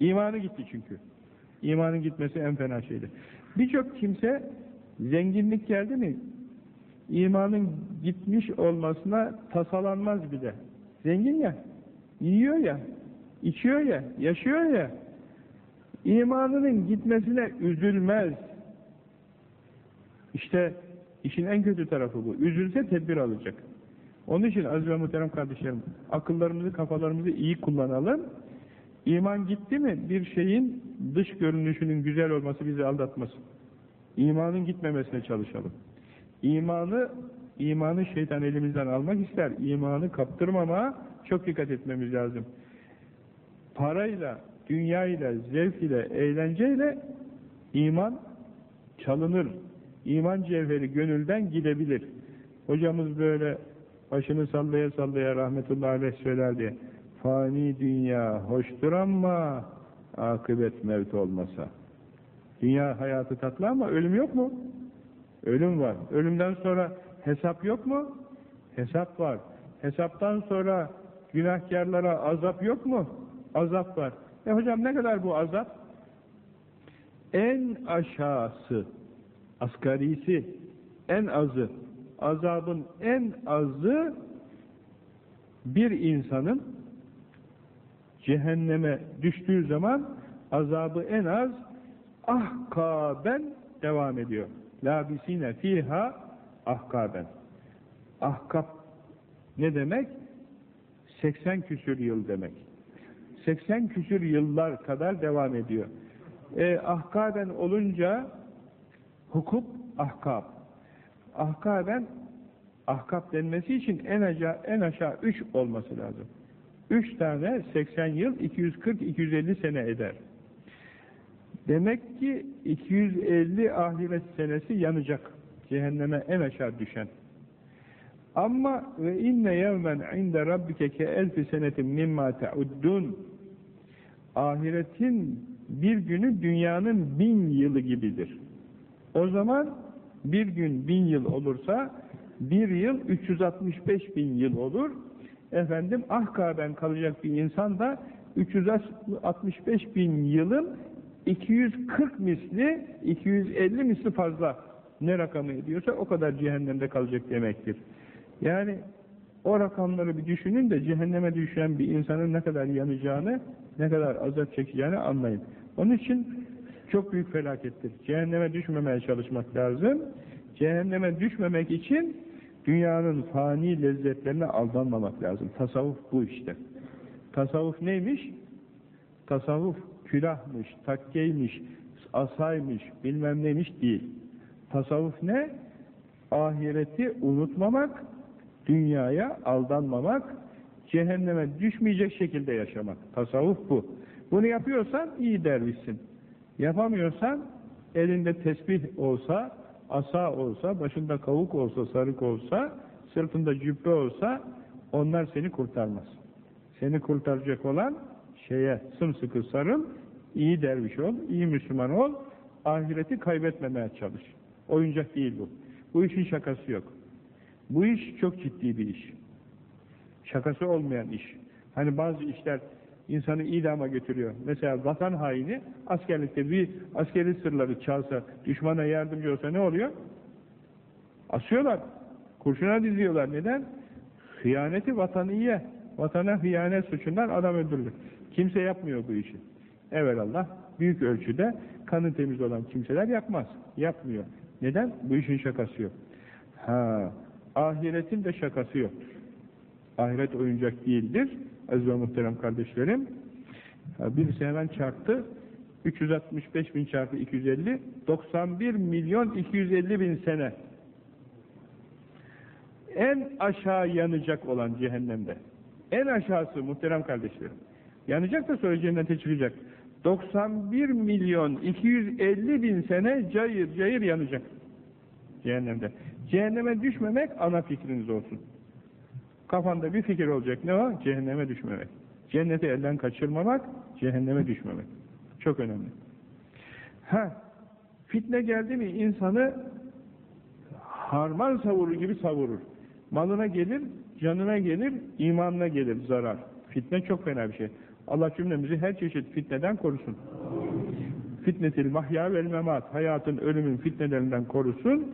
İmanı gitti çünkü. İmanın gitmesi en fena şeydir. Birçok kimse zenginlik geldi mi imanın gitmiş olmasına tasalanmaz bile. Zengin ya, yiyor ya, içiyor ya, yaşıyor ya, imanının gitmesine üzülmez. İşte işin en kötü tarafı bu. Üzülse tedbir alacak. Onun için aziz ve muhterem kardeşlerim, akıllarımızı, kafalarımızı iyi kullanalım. İman gitti mi bir şeyin dış görünüşünün güzel olması bizi aldatmasın. İmanın gitmemesine çalışalım. İmanı, imanı şeytan elimizden almak ister. İmanı kaptırmama çok dikkat etmemiz lazım. Parayla, dünyayla, zevk ile, eğlenceyle iman çalınır. İman cevheri gönülden gidebilir. Hocamız böyle başını sallaya sallaya rahmetullahi aleyh söylerdi. Fani dünya hoştur ama akıbet mevt olmasa. Dünya hayatı tatlı ama ölüm yok mu? Ölüm var. Ölümden sonra hesap yok mu? Hesap var. Hesaptan sonra günahkarlara azap yok mu? Azap var. E hocam ne kadar bu azap? En aşağısı, asgarisi, en azı, azabın en azı bir insanın cehenneme düştüğü zaman azabı en az ahkaben devam ediyor. Labisine fiha ahkaben. Ahkab ne demek? 80 küsür yıl demek. 80 küsür yıllar kadar devam ediyor. E, ahkaben olunca hukuk ahkab. Ahkaben ahkab denmesi için en aşağı en aşağı 3 olması lazım. 3 tane 80 yıl 240-250 sene eder. Demek ki 250 ahiret senesi yanacak. Cehenneme en aşağı düşen. Ama ve inne yevmen inde rabbike ke elfi senetin mimma te'uddun ahiretin bir günü dünyanın bin yılı gibidir. O zaman bir gün bin yıl olursa bir yıl 365 bin yıl olur. Efendim ahkaben kalacak bir insan da 365 bin yılın 240 misli, 250 misli fazla ne rakamı ediyorsa o kadar cehennemde kalacak demektir. Yani o rakamları bir düşünün de cehenneme düşen bir insanın ne kadar yanacağını, ne kadar azap çekeceğini anlayın. Onun için çok büyük felakettir. Cehenneme düşmemeye çalışmak lazım. Cehenneme düşmemek için dünyanın fani lezzetlerine aldanmamak lazım. Tasavvuf bu işte. Tasavvuf neymiş? Tasavvuf külahmış, takkeymiş, asaymış, bilmem neymiş değil. Tasavvuf ne? Ahireti unutmamak, dünyaya aldanmamak, cehenneme düşmeyecek şekilde yaşamak. Tasavvuf bu. Bunu yapıyorsan iyi dervişsin. Yapamıyorsan elinde tesbih olsa, asa olsa, başında kavuk olsa, sarık olsa, sırtında cübbe olsa onlar seni kurtarmaz. Seni kurtaracak olan şeye sımsıkı sarıl, iyi derviş ol, iyi Müslüman ol, ahireti kaybetmemeye çalış. Oyuncak değil bu. Bu işin şakası yok. Bu iş çok ciddi bir iş. Şakası olmayan iş. Hani bazı işler insanı idama götürüyor. Mesela vatan haini askerlikte bir askeri sırları çalsa, düşmana yardımcı olsa ne oluyor? Asıyorlar. Kurşuna diziyorlar. Neden? Hıyaneti vataniye. Vatana hıyanet suçundan adam öldürülür. Kimse yapmıyor bu işi. Allah büyük ölçüde kanı temiz olan kimseler yapmaz. Yapmıyor. Neden? Bu işin şakası yok. Ha, ahiretin de şakası yoktur. Ahiret oyuncak değildir. Aziz ve muhterem kardeşlerim. Birisi hemen çarptı. 365 bin çarpı 250 91 milyon 250 bin sene en aşağı yanacak olan cehennemde en aşağısı muhterem kardeşlerim yanacak da sonra cennete çıkacak 91 milyon 250 bin sene cayır cayır yanacak cehennemde cehenneme düşmemek ana fikriniz olsun kafanda bir fikir olacak ne o? cehenneme düşmemek cenneti elden kaçırmamak cehenneme düşmemek çok önemli ha fitne geldi mi insanı harman savurur gibi savurur Malına gelir, canına gelir, imanına gelir zarar. Fitne çok fena bir şey. Allah cümlemizi her çeşit fitneden korusun. Fitnetil mahya vel memat. Hayatın, ölümün fitnelerinden korusun.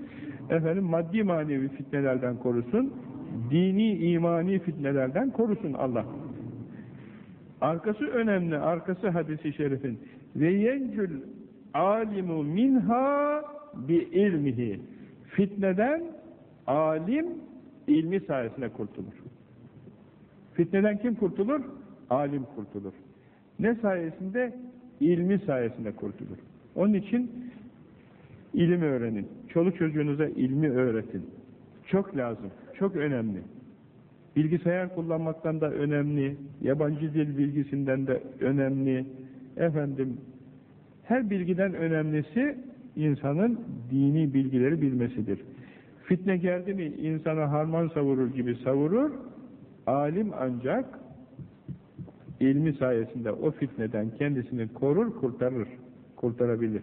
Efendim maddi manevi fitnelerden korusun. Dini, imani fitnelerden korusun Allah. Arkası önemli, arkası hadisi şerifin. Ve yencül alimu minha bi ilmihi. Fitneden alim ilmi sayesinde kurtulur. Fitneden kim kurtulur? Alim kurtulur. Ne sayesinde? İlmi sayesinde kurtulur. Onun için ilim öğrenin. Çoluk çocuğunuza ilmi öğretin. Çok lazım, çok önemli. Bilgisayar kullanmaktan da önemli, yabancı dil bilgisinden de önemli. Efendim, her bilgiden önemlisi insanın dini bilgileri bilmesidir. Fitne geldi mi insana harman savurur gibi savurur, alim ancak ilmi sayesinde o fitneden kendisini korur, kurtarır, kurtarabilir.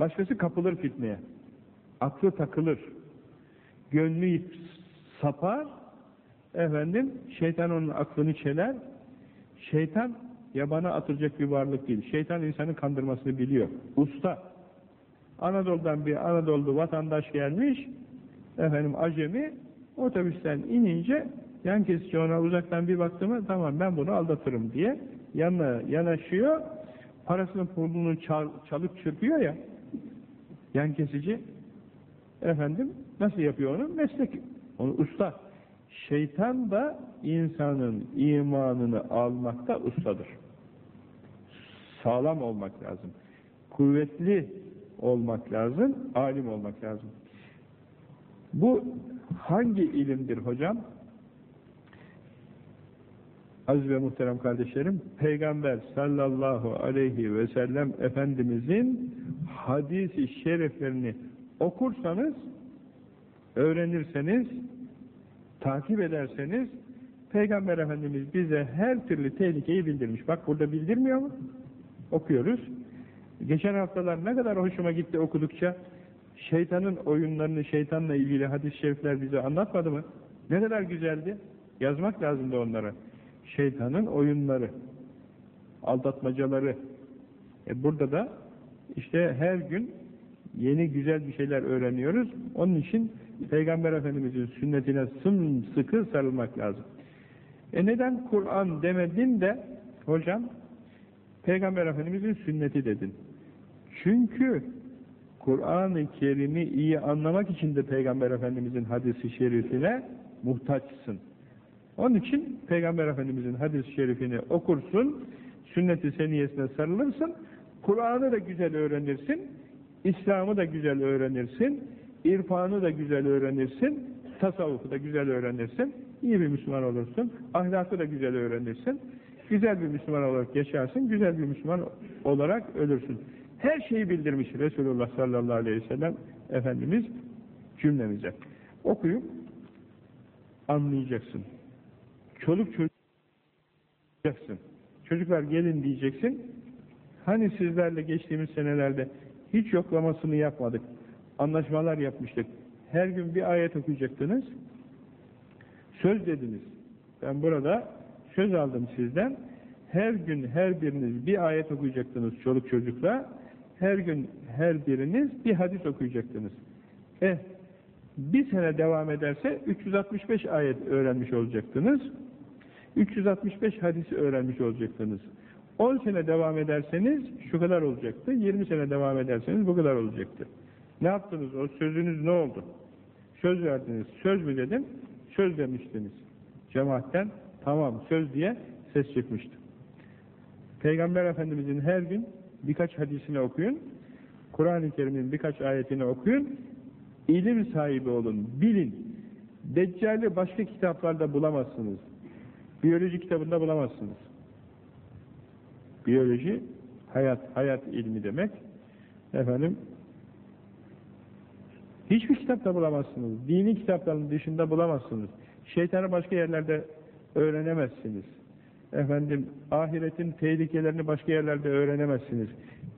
Başkası kapılır fitneye, aklı takılır, gönlü sapar, efendim şeytan onun aklını çeler, şeytan yabana atılacak bir varlık değil, şeytan insanı kandırmasını biliyor, usta. Anadolu'dan bir Anadolu vatandaş gelmiş, efendim acemi otobüsten inince yan kesici ona uzaktan bir baktı mı tamam ben bunu aldatırım diye yanına yanaşıyor parasının pulunu çal, çalıp çırpıyor ya yan kesici efendim nasıl yapıyor onu? Meslek. Onu usta. Şeytan da insanın imanını almakta ustadır. Sağlam olmak lazım. Kuvvetli olmak lazım, alim olmak lazım. Bu hangi ilimdir hocam? Aziz ve muhterem kardeşlerim, Peygamber sallallahu aleyhi ve sellem Efendimizin hadisi şeriflerini okursanız, öğrenirseniz, takip ederseniz, Peygamber Efendimiz bize her türlü tehlikeyi bildirmiş. Bak burada bildirmiyor mu? Okuyoruz. Geçen haftalar ne kadar hoşuma gitti okudukça, şeytanın oyunlarını, şeytanla ilgili hadis-i şerifler bize anlatmadı mı? Ne kadar güzeldi. Yazmak lazımdı onlara. Şeytanın oyunları, aldatmacaları. E burada da işte her gün yeni güzel bir şeyler öğreniyoruz. Onun için Peygamber Efendimiz'in sünnetine sımsıkı sarılmak lazım. E neden Kur'an demedin de hocam Peygamber Efendimiz'in sünneti dedin. Çünkü Kur'an-ı Kerim'i iyi anlamak için de Peygamber Efendimiz'in hadisi şerifine muhtaçsın. Onun için Peygamber Efendimiz'in hadis-i şerifini okursun, sünnet-i seniyesine sarılırsın, Kur'an'ı da güzel öğrenirsin, İslam'ı da güzel öğrenirsin, irfanı da güzel öğrenirsin, tasavvufu da güzel öğrenirsin, iyi bir Müslüman olursun, ahlakı da güzel öğrenirsin, güzel bir Müslüman olarak yaşarsın, güzel bir Müslüman olarak ölürsün. Her şeyi bildirmiş Resulullah sallallahu aleyhi ve sellem Efendimiz cümlemize. Okuyup anlayacaksın. Çoluk çocuk Çocuklar gelin diyeceksin. Hani sizlerle geçtiğimiz senelerde hiç yoklamasını yapmadık. Anlaşmalar yapmıştık. Her gün bir ayet okuyacaktınız. Söz dediniz. Ben burada söz aldım sizden. Her gün her biriniz bir ayet okuyacaktınız çoluk çocukla. Her gün her biriniz bir hadis okuyacaktınız. Eh, bir sene devam ederse 365 ayet öğrenmiş olacaktınız. 365 hadisi öğrenmiş olacaktınız. 10 sene devam ederseniz şu kadar olacaktı. 20 sene devam ederseniz bu kadar olacaktı. Ne yaptınız? O sözünüz ne oldu? Söz verdiniz. Söz mü dedim? Söz demiştiniz. Cemaatten tamam söz diye ses çıkmıştı. Peygamber Efendimizin her gün birkaç hadisini okuyun. Kur'an-ı Kerim'in birkaç ayetini okuyun. İlim sahibi olun. Bilin. Deccali başka kitaplarda bulamazsınız. Biyoloji kitabında bulamazsınız. Biyoloji hayat, hayat ilmi demek. Efendim hiçbir kitapta bulamazsınız. Dini kitapların dışında bulamazsınız. Şeytanı başka yerlerde öğrenemezsiniz. Efendim ahiretin tehlikelerini başka yerlerde öğrenemezsiniz.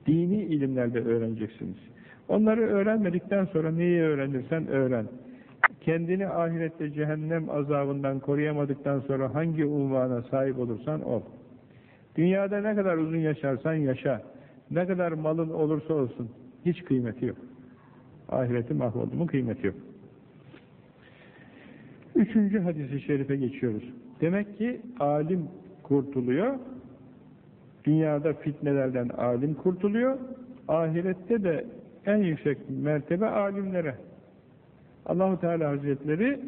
Dini ilimlerde öğreneceksiniz. Onları öğrenmedikten sonra neyi öğrenirsen öğren. Kendini ahirette cehennem azabından koruyamadıktan sonra hangi unvana sahip olursan ol. Dünyada ne kadar uzun yaşarsan yaşa. Ne kadar malın olursa olsun hiç kıymeti yok. Ahireti mahvoldu kıymeti yok. Üçüncü hadisi şerife geçiyoruz. Demek ki alim kurtuluyor. Dünyada fitnelerden alim kurtuluyor. Ahirette de en yüksek mertebe alimlere. Allahu Teala Hazretleri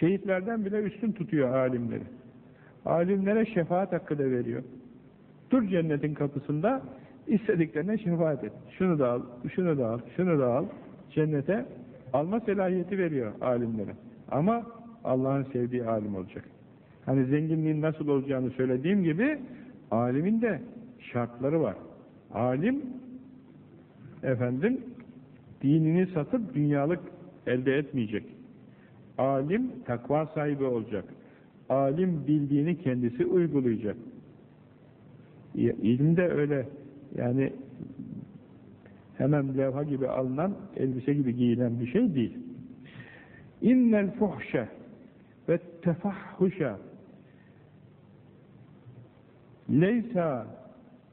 şehitlerden bile üstün tutuyor alimleri. Alimlere şefaat hakkı da veriyor. Dur cennetin kapısında istediklerine şefaat et. Şunu da al, şunu da al, şunu da al. Cennete alma selahiyeti veriyor alimlere. Ama Allah'ın sevdiği alim olacak. Hani zenginliğin nasıl olacağını söylediğim gibi alimin de şartları var. Alim efendim dinini satıp dünyalık elde etmeyecek. Alim takva sahibi olacak. Alim bildiğini kendisi uygulayacak. İlim de öyle yani hemen levha gibi alınan, elbise gibi giyilen bir şey değil. İnnel fuhşe ve tefahhuşa leysa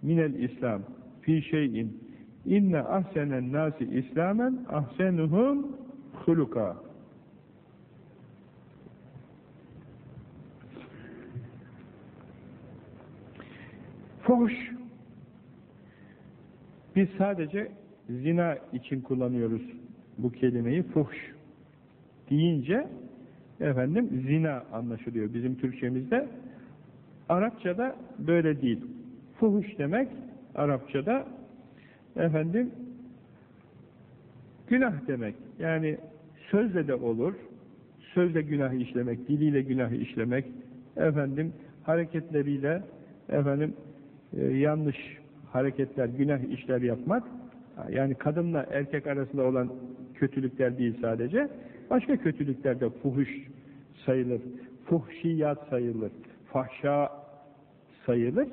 minel İslam fi şeyin inne ahsenen nasi islamen ahsenuhum huluka fuhuş biz sadece zina için kullanıyoruz bu kelimeyi fuhş deyince efendim zina anlaşılıyor bizim Türkçemizde Arapçada böyle değil. Fuhuş demek Arapçada efendim günah demek. Yani sözle de olur. Sözle günah işlemek, diliyle günah işlemek, efendim hareketleriyle efendim e, yanlış hareketler, günah işler yapmak. Yani kadınla erkek arasında olan kötülükler değil sadece. Başka kötülükler de fuhuş sayılır. Fuhşiyat sayılır. Fahşa sayılır.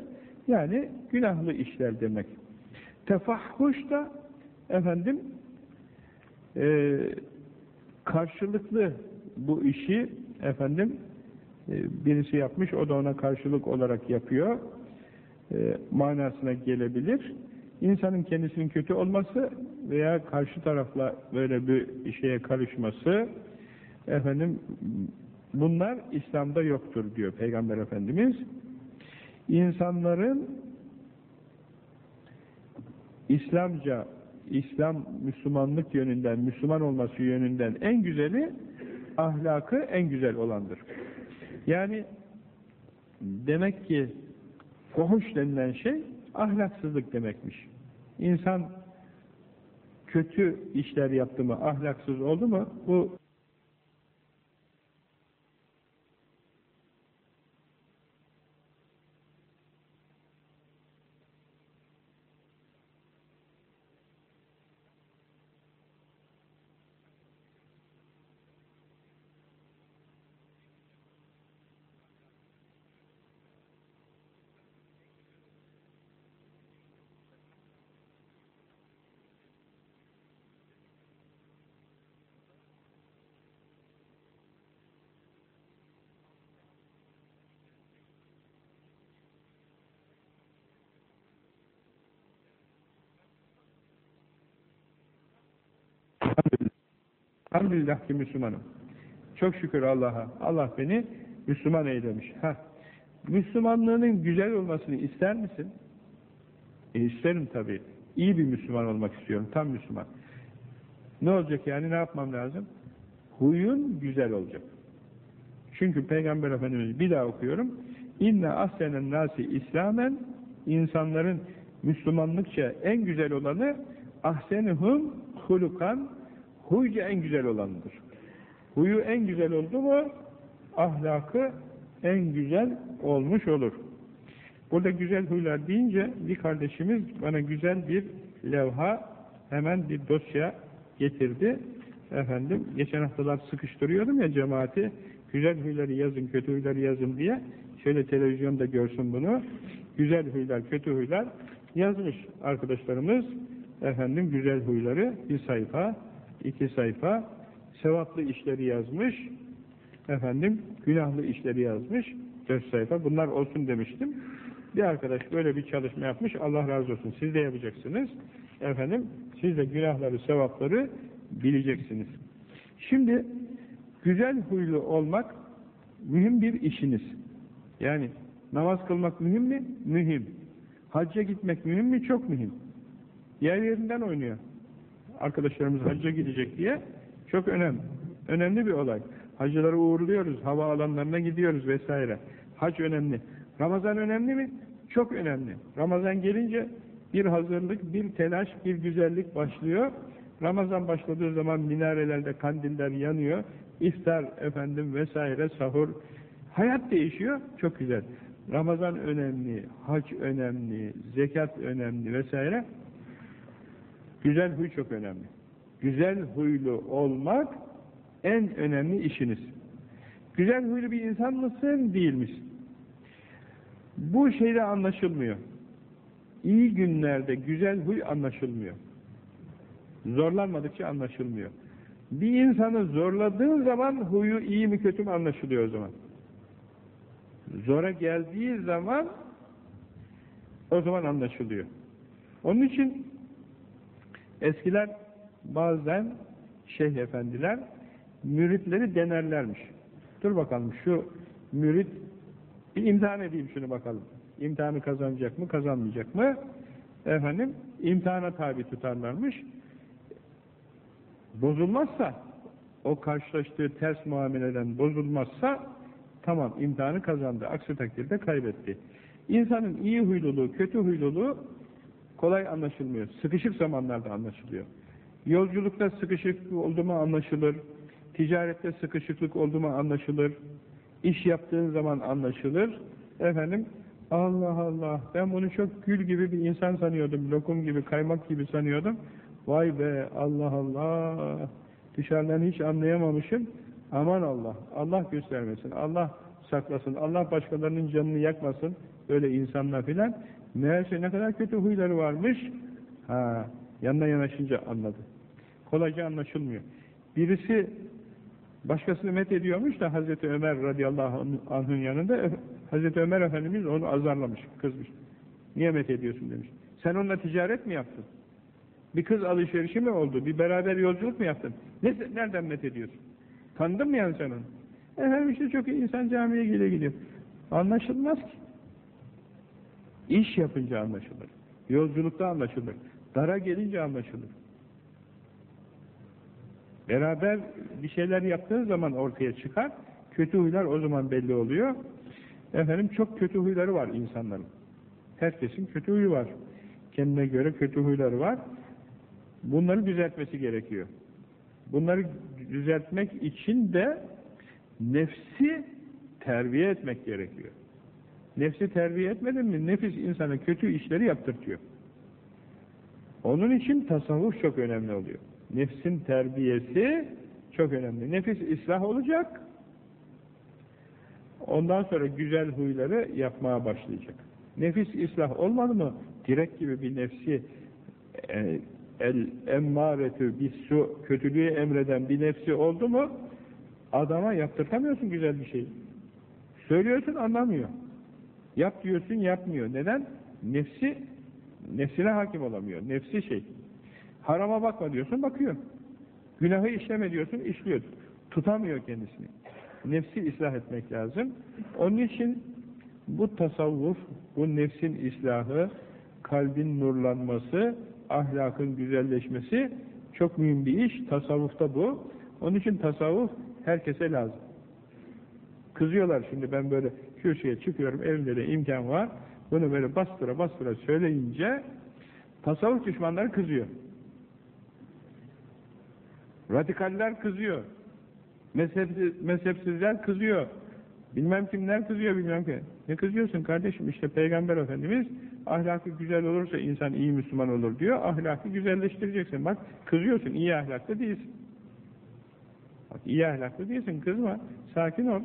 Yani günahlı işler demek. Tefahhuş da efendim e, karşılıklı bu işi efendim e, birisi yapmış, o da ona karşılık olarak yapıyor. E, manasına gelebilir. İnsanın kendisinin kötü olması veya karşı tarafla böyle bir şeye karışması efendim bunlar İslam'da yoktur diyor Peygamber Efendimiz. İnsanların İslamca, İslam Müslümanlık yönünden, Müslüman olması yönünden en güzeli ahlakı en güzel olandır. Yani demek ki fuhuş denilen şey ahlaksızlık demekmiş. İnsan kötü işler yaptı mı, ahlaksız oldu mu bu Hamdülillah ki Müslümanım. Çok şükür Allah'a. Allah beni Müslüman eylemiş. Heh. Müslümanlığının güzel olmasını ister misin? E isterim tabii. İyi bir Müslüman olmak istiyorum. Tam Müslüman. Ne olacak yani? Ne yapmam lazım? Huyun güzel olacak. Çünkü Peygamber Efendimiz bir daha okuyorum. İnne ahsenen nasi İslamen insanların Müslümanlıkça en güzel olanı ahsenuhum hulukan huyca en güzel olanıdır. Huyu en güzel oldu mu ahlakı en güzel olmuş olur. Burada güzel huylar deyince bir kardeşimiz bana güzel bir levha hemen bir dosya getirdi. Efendim geçen haftalar sıkıştırıyordum ya cemaati güzel huyları yazın, kötü huyları yazın diye. Şöyle televizyonda görsün bunu. Güzel huylar, kötü huylar yazmış arkadaşlarımız. Efendim güzel huyları bir sayfa, iki sayfa, sevaplı işleri yazmış. Efendim günahlı işleri yazmış. Dört sayfa. Bunlar olsun demiştim. Bir arkadaş böyle bir çalışma yapmış. Allah razı olsun. Siz de yapacaksınız. Efendim siz de günahları, sevapları bileceksiniz. Şimdi güzel huylu olmak mühim bir işiniz. Yani namaz kılmak mühim mi? Mühim. Hacca gitmek mühim mi? Çok mühim. Yer yerinden oynuyor. Arkadaşlarımız hacca gidecek diye çok önemli. Önemli bir olay. Hacıları uğurluyoruz, hava alanlarına gidiyoruz vesaire. Hac önemli. Ramazan önemli mi? Çok önemli. Ramazan gelince bir hazırlık, bir telaş, bir güzellik başlıyor. Ramazan başladığı zaman minarelerde kandiller yanıyor. İftar efendim vesaire sahur. Hayat değişiyor. Çok güzel. Ramazan önemli, hac önemli, zekat önemli vesaire. Güzel huy çok önemli. Güzel huylu olmak en önemli işiniz. Güzel huylu bir insan mısın, değil misin? Bu şeyde anlaşılmıyor. İyi günlerde güzel huy anlaşılmıyor. Zorlanmadıkça anlaşılmıyor. Bir insanı zorladığın zaman huyu iyi mi kötü mü anlaşılıyor o zaman. Zora geldiği zaman o zaman anlaşılıyor. Onun için eskiler bazen şeyh efendiler müritleri denerlermiş. Dur bakalım şu mürit bir imtihan edeyim şunu bakalım. İmtihanı kazanacak mı, kazanmayacak mı? Efendim, imtihana tabi tutarlarmış. Bozulmazsa, o karşılaştığı ters muameleden bozulmazsa, tamam imtihanı kazandı. Aksi takdirde kaybetti. İnsanın iyi huyluluğu, kötü huyluluğu kolay anlaşılmıyor. Sıkışık zamanlarda anlaşılıyor. Yolculukta sıkışık olduğumu anlaşılır. Ticarette sıkışıklık olduğumu anlaşılır. İş yaptığın zaman anlaşılır. Efendim, Allah Allah, ben bunu çok gül gibi bir insan sanıyordum, lokum gibi, kaymak gibi sanıyordum. Vay be, Allah Allah, dışarıdan hiç anlayamamışım. Aman Allah, Allah göstermesin, Allah saklasın, Allah başkalarının canını yakmasın, böyle insanlar filan. Meğerse ne kadar kötü huyları varmış, ha, yanına yanaşınca anladı. Kolayca anlaşılmıyor. Birisi Başkasını met ediyormuş da Hazreti Ömer radıyallahu anh'ın yanında Hazreti Ömer Efendimiz onu azarlamış, kızmış. Niye met ediyorsun demiş. Sen onunla ticaret mi yaptın? Bir kız alışverişi mi oldu? Bir beraber yolculuk mu yaptın? Ne, nereden met ediyorsun? Tanıdın mı yani sen onu? Efendim işte çok iyi insan camiye gele gidiyor. Anlaşılmaz ki. İş yapınca anlaşılır. Yolculukta anlaşılır. Dara gelince anlaşılır. Beraber bir şeyler yaptığı zaman ortaya çıkar. Kötü huylar o zaman belli oluyor. Efendim çok kötü huyları var insanların. Herkesin kötü huyu var. Kendine göre kötü huyları var. Bunları düzeltmesi gerekiyor. Bunları düzeltmek için de nefsi terbiye etmek gerekiyor. Nefsi terbiye etmedin mi nefis insana kötü işleri yaptırtıyor. Onun için tasavvuf çok önemli oluyor. Nefsin terbiyesi çok önemli. Nefis ıslah olacak. Ondan sonra güzel huyları yapmaya başlayacak. Nefis ıslah olmadı mı? Direk gibi bir nefsi e, el emmaretü bir su kötülüğü emreden bir nefsi oldu mu adama yaptırtamıyorsun güzel bir şey. Söylüyorsun anlamıyor. Yap diyorsun yapmıyor. Neden? Nefsi nefsine hakim olamıyor. Nefsi şey. Harama bakma diyorsun, bakıyor. Günahı işleme diyorsun, işliyor. Tutamıyor kendisini. Nefsi ıslah etmek lazım. Onun için bu tasavvuf, bu nefsin ıslahı, kalbin nurlanması, ahlakın güzelleşmesi çok mühim bir iş. Tasavvufta bu. Onun için tasavvuf herkese lazım. Kızıyorlar şimdi ben böyle kürsüye çıkıyorum, evimde de imkan var. Bunu böyle bastıra bastıra söyleyince tasavvuf düşmanları kızıyor. Radikaller kızıyor. Mezhepsiz, mezhepsizler kızıyor. Bilmem kimler kızıyor bilmem ki. Ne kızıyorsun kardeşim? İşte Peygamber Efendimiz ahlakı güzel olursa insan iyi Müslüman olur diyor. Ahlakı güzelleştireceksin. Bak kızıyorsun. iyi ahlaklı değilsin. Bak iyi ahlaklı değilsin. Kızma. Sakin ol.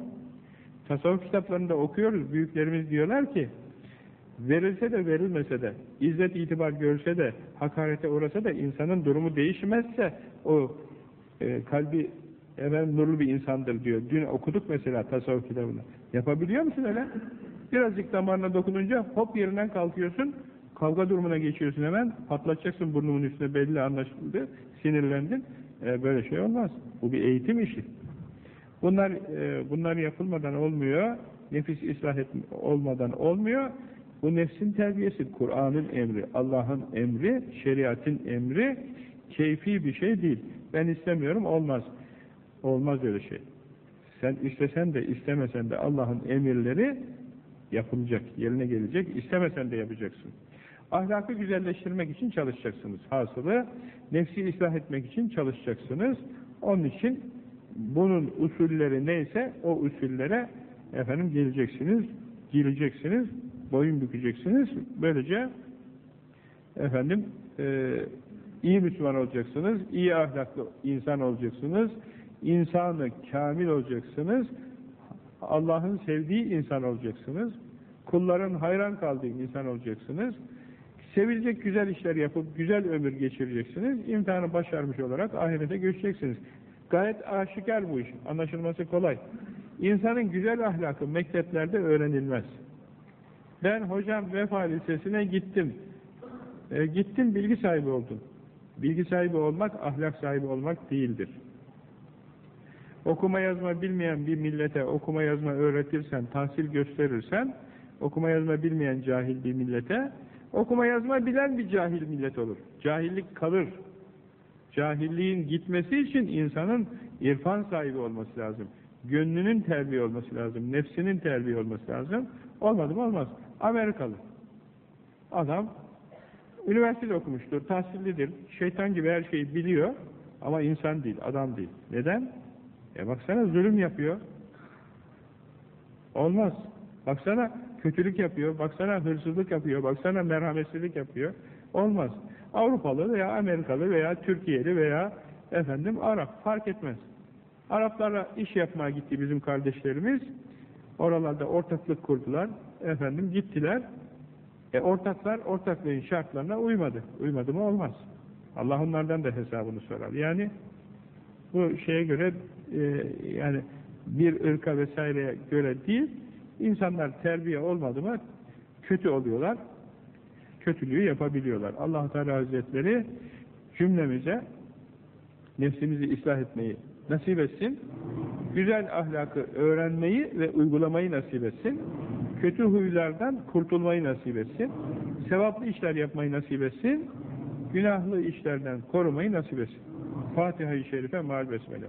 Tasavvuf kitaplarında okuyoruz. Büyüklerimiz diyorlar ki verilse de verilmese de izzet itibar görse de hakarete uğrasa da insanın durumu değişmezse o e, kalbi efendim nurlu bir insandır diyor. Dün okuduk mesela tasavvuf kitabını. Yapabiliyor musun öyle? Birazcık damarına dokununca hop yerinden kalkıyorsun. Kavga durumuna geçiyorsun hemen. Patlatacaksın burnumun üstüne belli anlaşıldı. Sinirlendin. E, böyle şey olmaz. Bu bir eğitim işi. Bunlar e, bunlar yapılmadan olmuyor. Nefis ıslah et, olmadan olmuyor. Bu nefsin terbiyesi Kur'an'ın emri, Allah'ın emri, şeriatın emri keyfi bir şey değil. Ben istemiyorum olmaz. Olmaz öyle şey. Sen istesen de istemesen de Allah'ın emirleri yapılacak, yerine gelecek. İstemesen de yapacaksın. Ahlakı güzelleştirmek için çalışacaksınız. Hasılı nefsi ıslah etmek için çalışacaksınız. Onun için bunun usulleri neyse o usullere efendim geleceksiniz, gireceksiniz, boyun bükeceksiniz. Böylece efendim e, iyi Müslüman olacaksınız, iyi ahlaklı insan olacaksınız, insanı kamil olacaksınız, Allah'ın sevdiği insan olacaksınız, kulların hayran kaldığı insan olacaksınız, sevilecek güzel işler yapıp güzel ömür geçireceksiniz, imtihanı başarmış olarak ahirete göçeceksiniz. Gayet aşikar bu iş, anlaşılması kolay. İnsanın güzel ahlakı mekteplerde öğrenilmez. Ben hocam Vefa Lisesi'ne gittim. E, gittim bilgi sahibi oldum. Bilgi sahibi olmak, ahlak sahibi olmak değildir. Okuma yazma bilmeyen bir millete okuma yazma öğretirsen, tahsil gösterirsen, okuma yazma bilmeyen cahil bir millete, okuma yazma bilen bir cahil millet olur. Cahillik kalır. Cahilliğin gitmesi için insanın irfan sahibi olması lazım. Gönlünün terbiye olması lazım. Nefsinin terbiye olması lazım. Olmadı mı olmaz. Amerikalı. Adam üniversitede okumuştur, tahsillidir. Şeytan gibi her şeyi biliyor ama insan değil, adam değil. Neden? E baksana zulüm yapıyor. Olmaz. Baksana kötülük yapıyor, baksana hırsızlık yapıyor, baksana merhametsizlik yapıyor. Olmaz. Avrupalı veya Amerikalı veya Türkiye'li veya efendim Arap fark etmez. Araplara iş yapmaya gitti bizim kardeşlerimiz. Oralarda ortaklık kurdular. Efendim gittiler. E ortaklar ortaklığın şartlarına uymadı. Uymadı mı olmaz. Allah onlardan da hesabını sorar. Yani bu şeye göre e, yani bir ırka vesaireye göre değil, insanlar terbiye olmadı mı kötü oluyorlar, kötülüğü yapabiliyorlar. allah Teala Hazretleri cümlemize nefsimizi ıslah etmeyi nasip etsin, güzel ahlakı öğrenmeyi ve uygulamayı nasip etsin, kötü huylardan kurtulmayı nasip etsin, sevaplı işler yapmayı nasip etsin, günahlı işlerden korumayı nasip etsin. Fatiha-i Şerife Mal Besmele.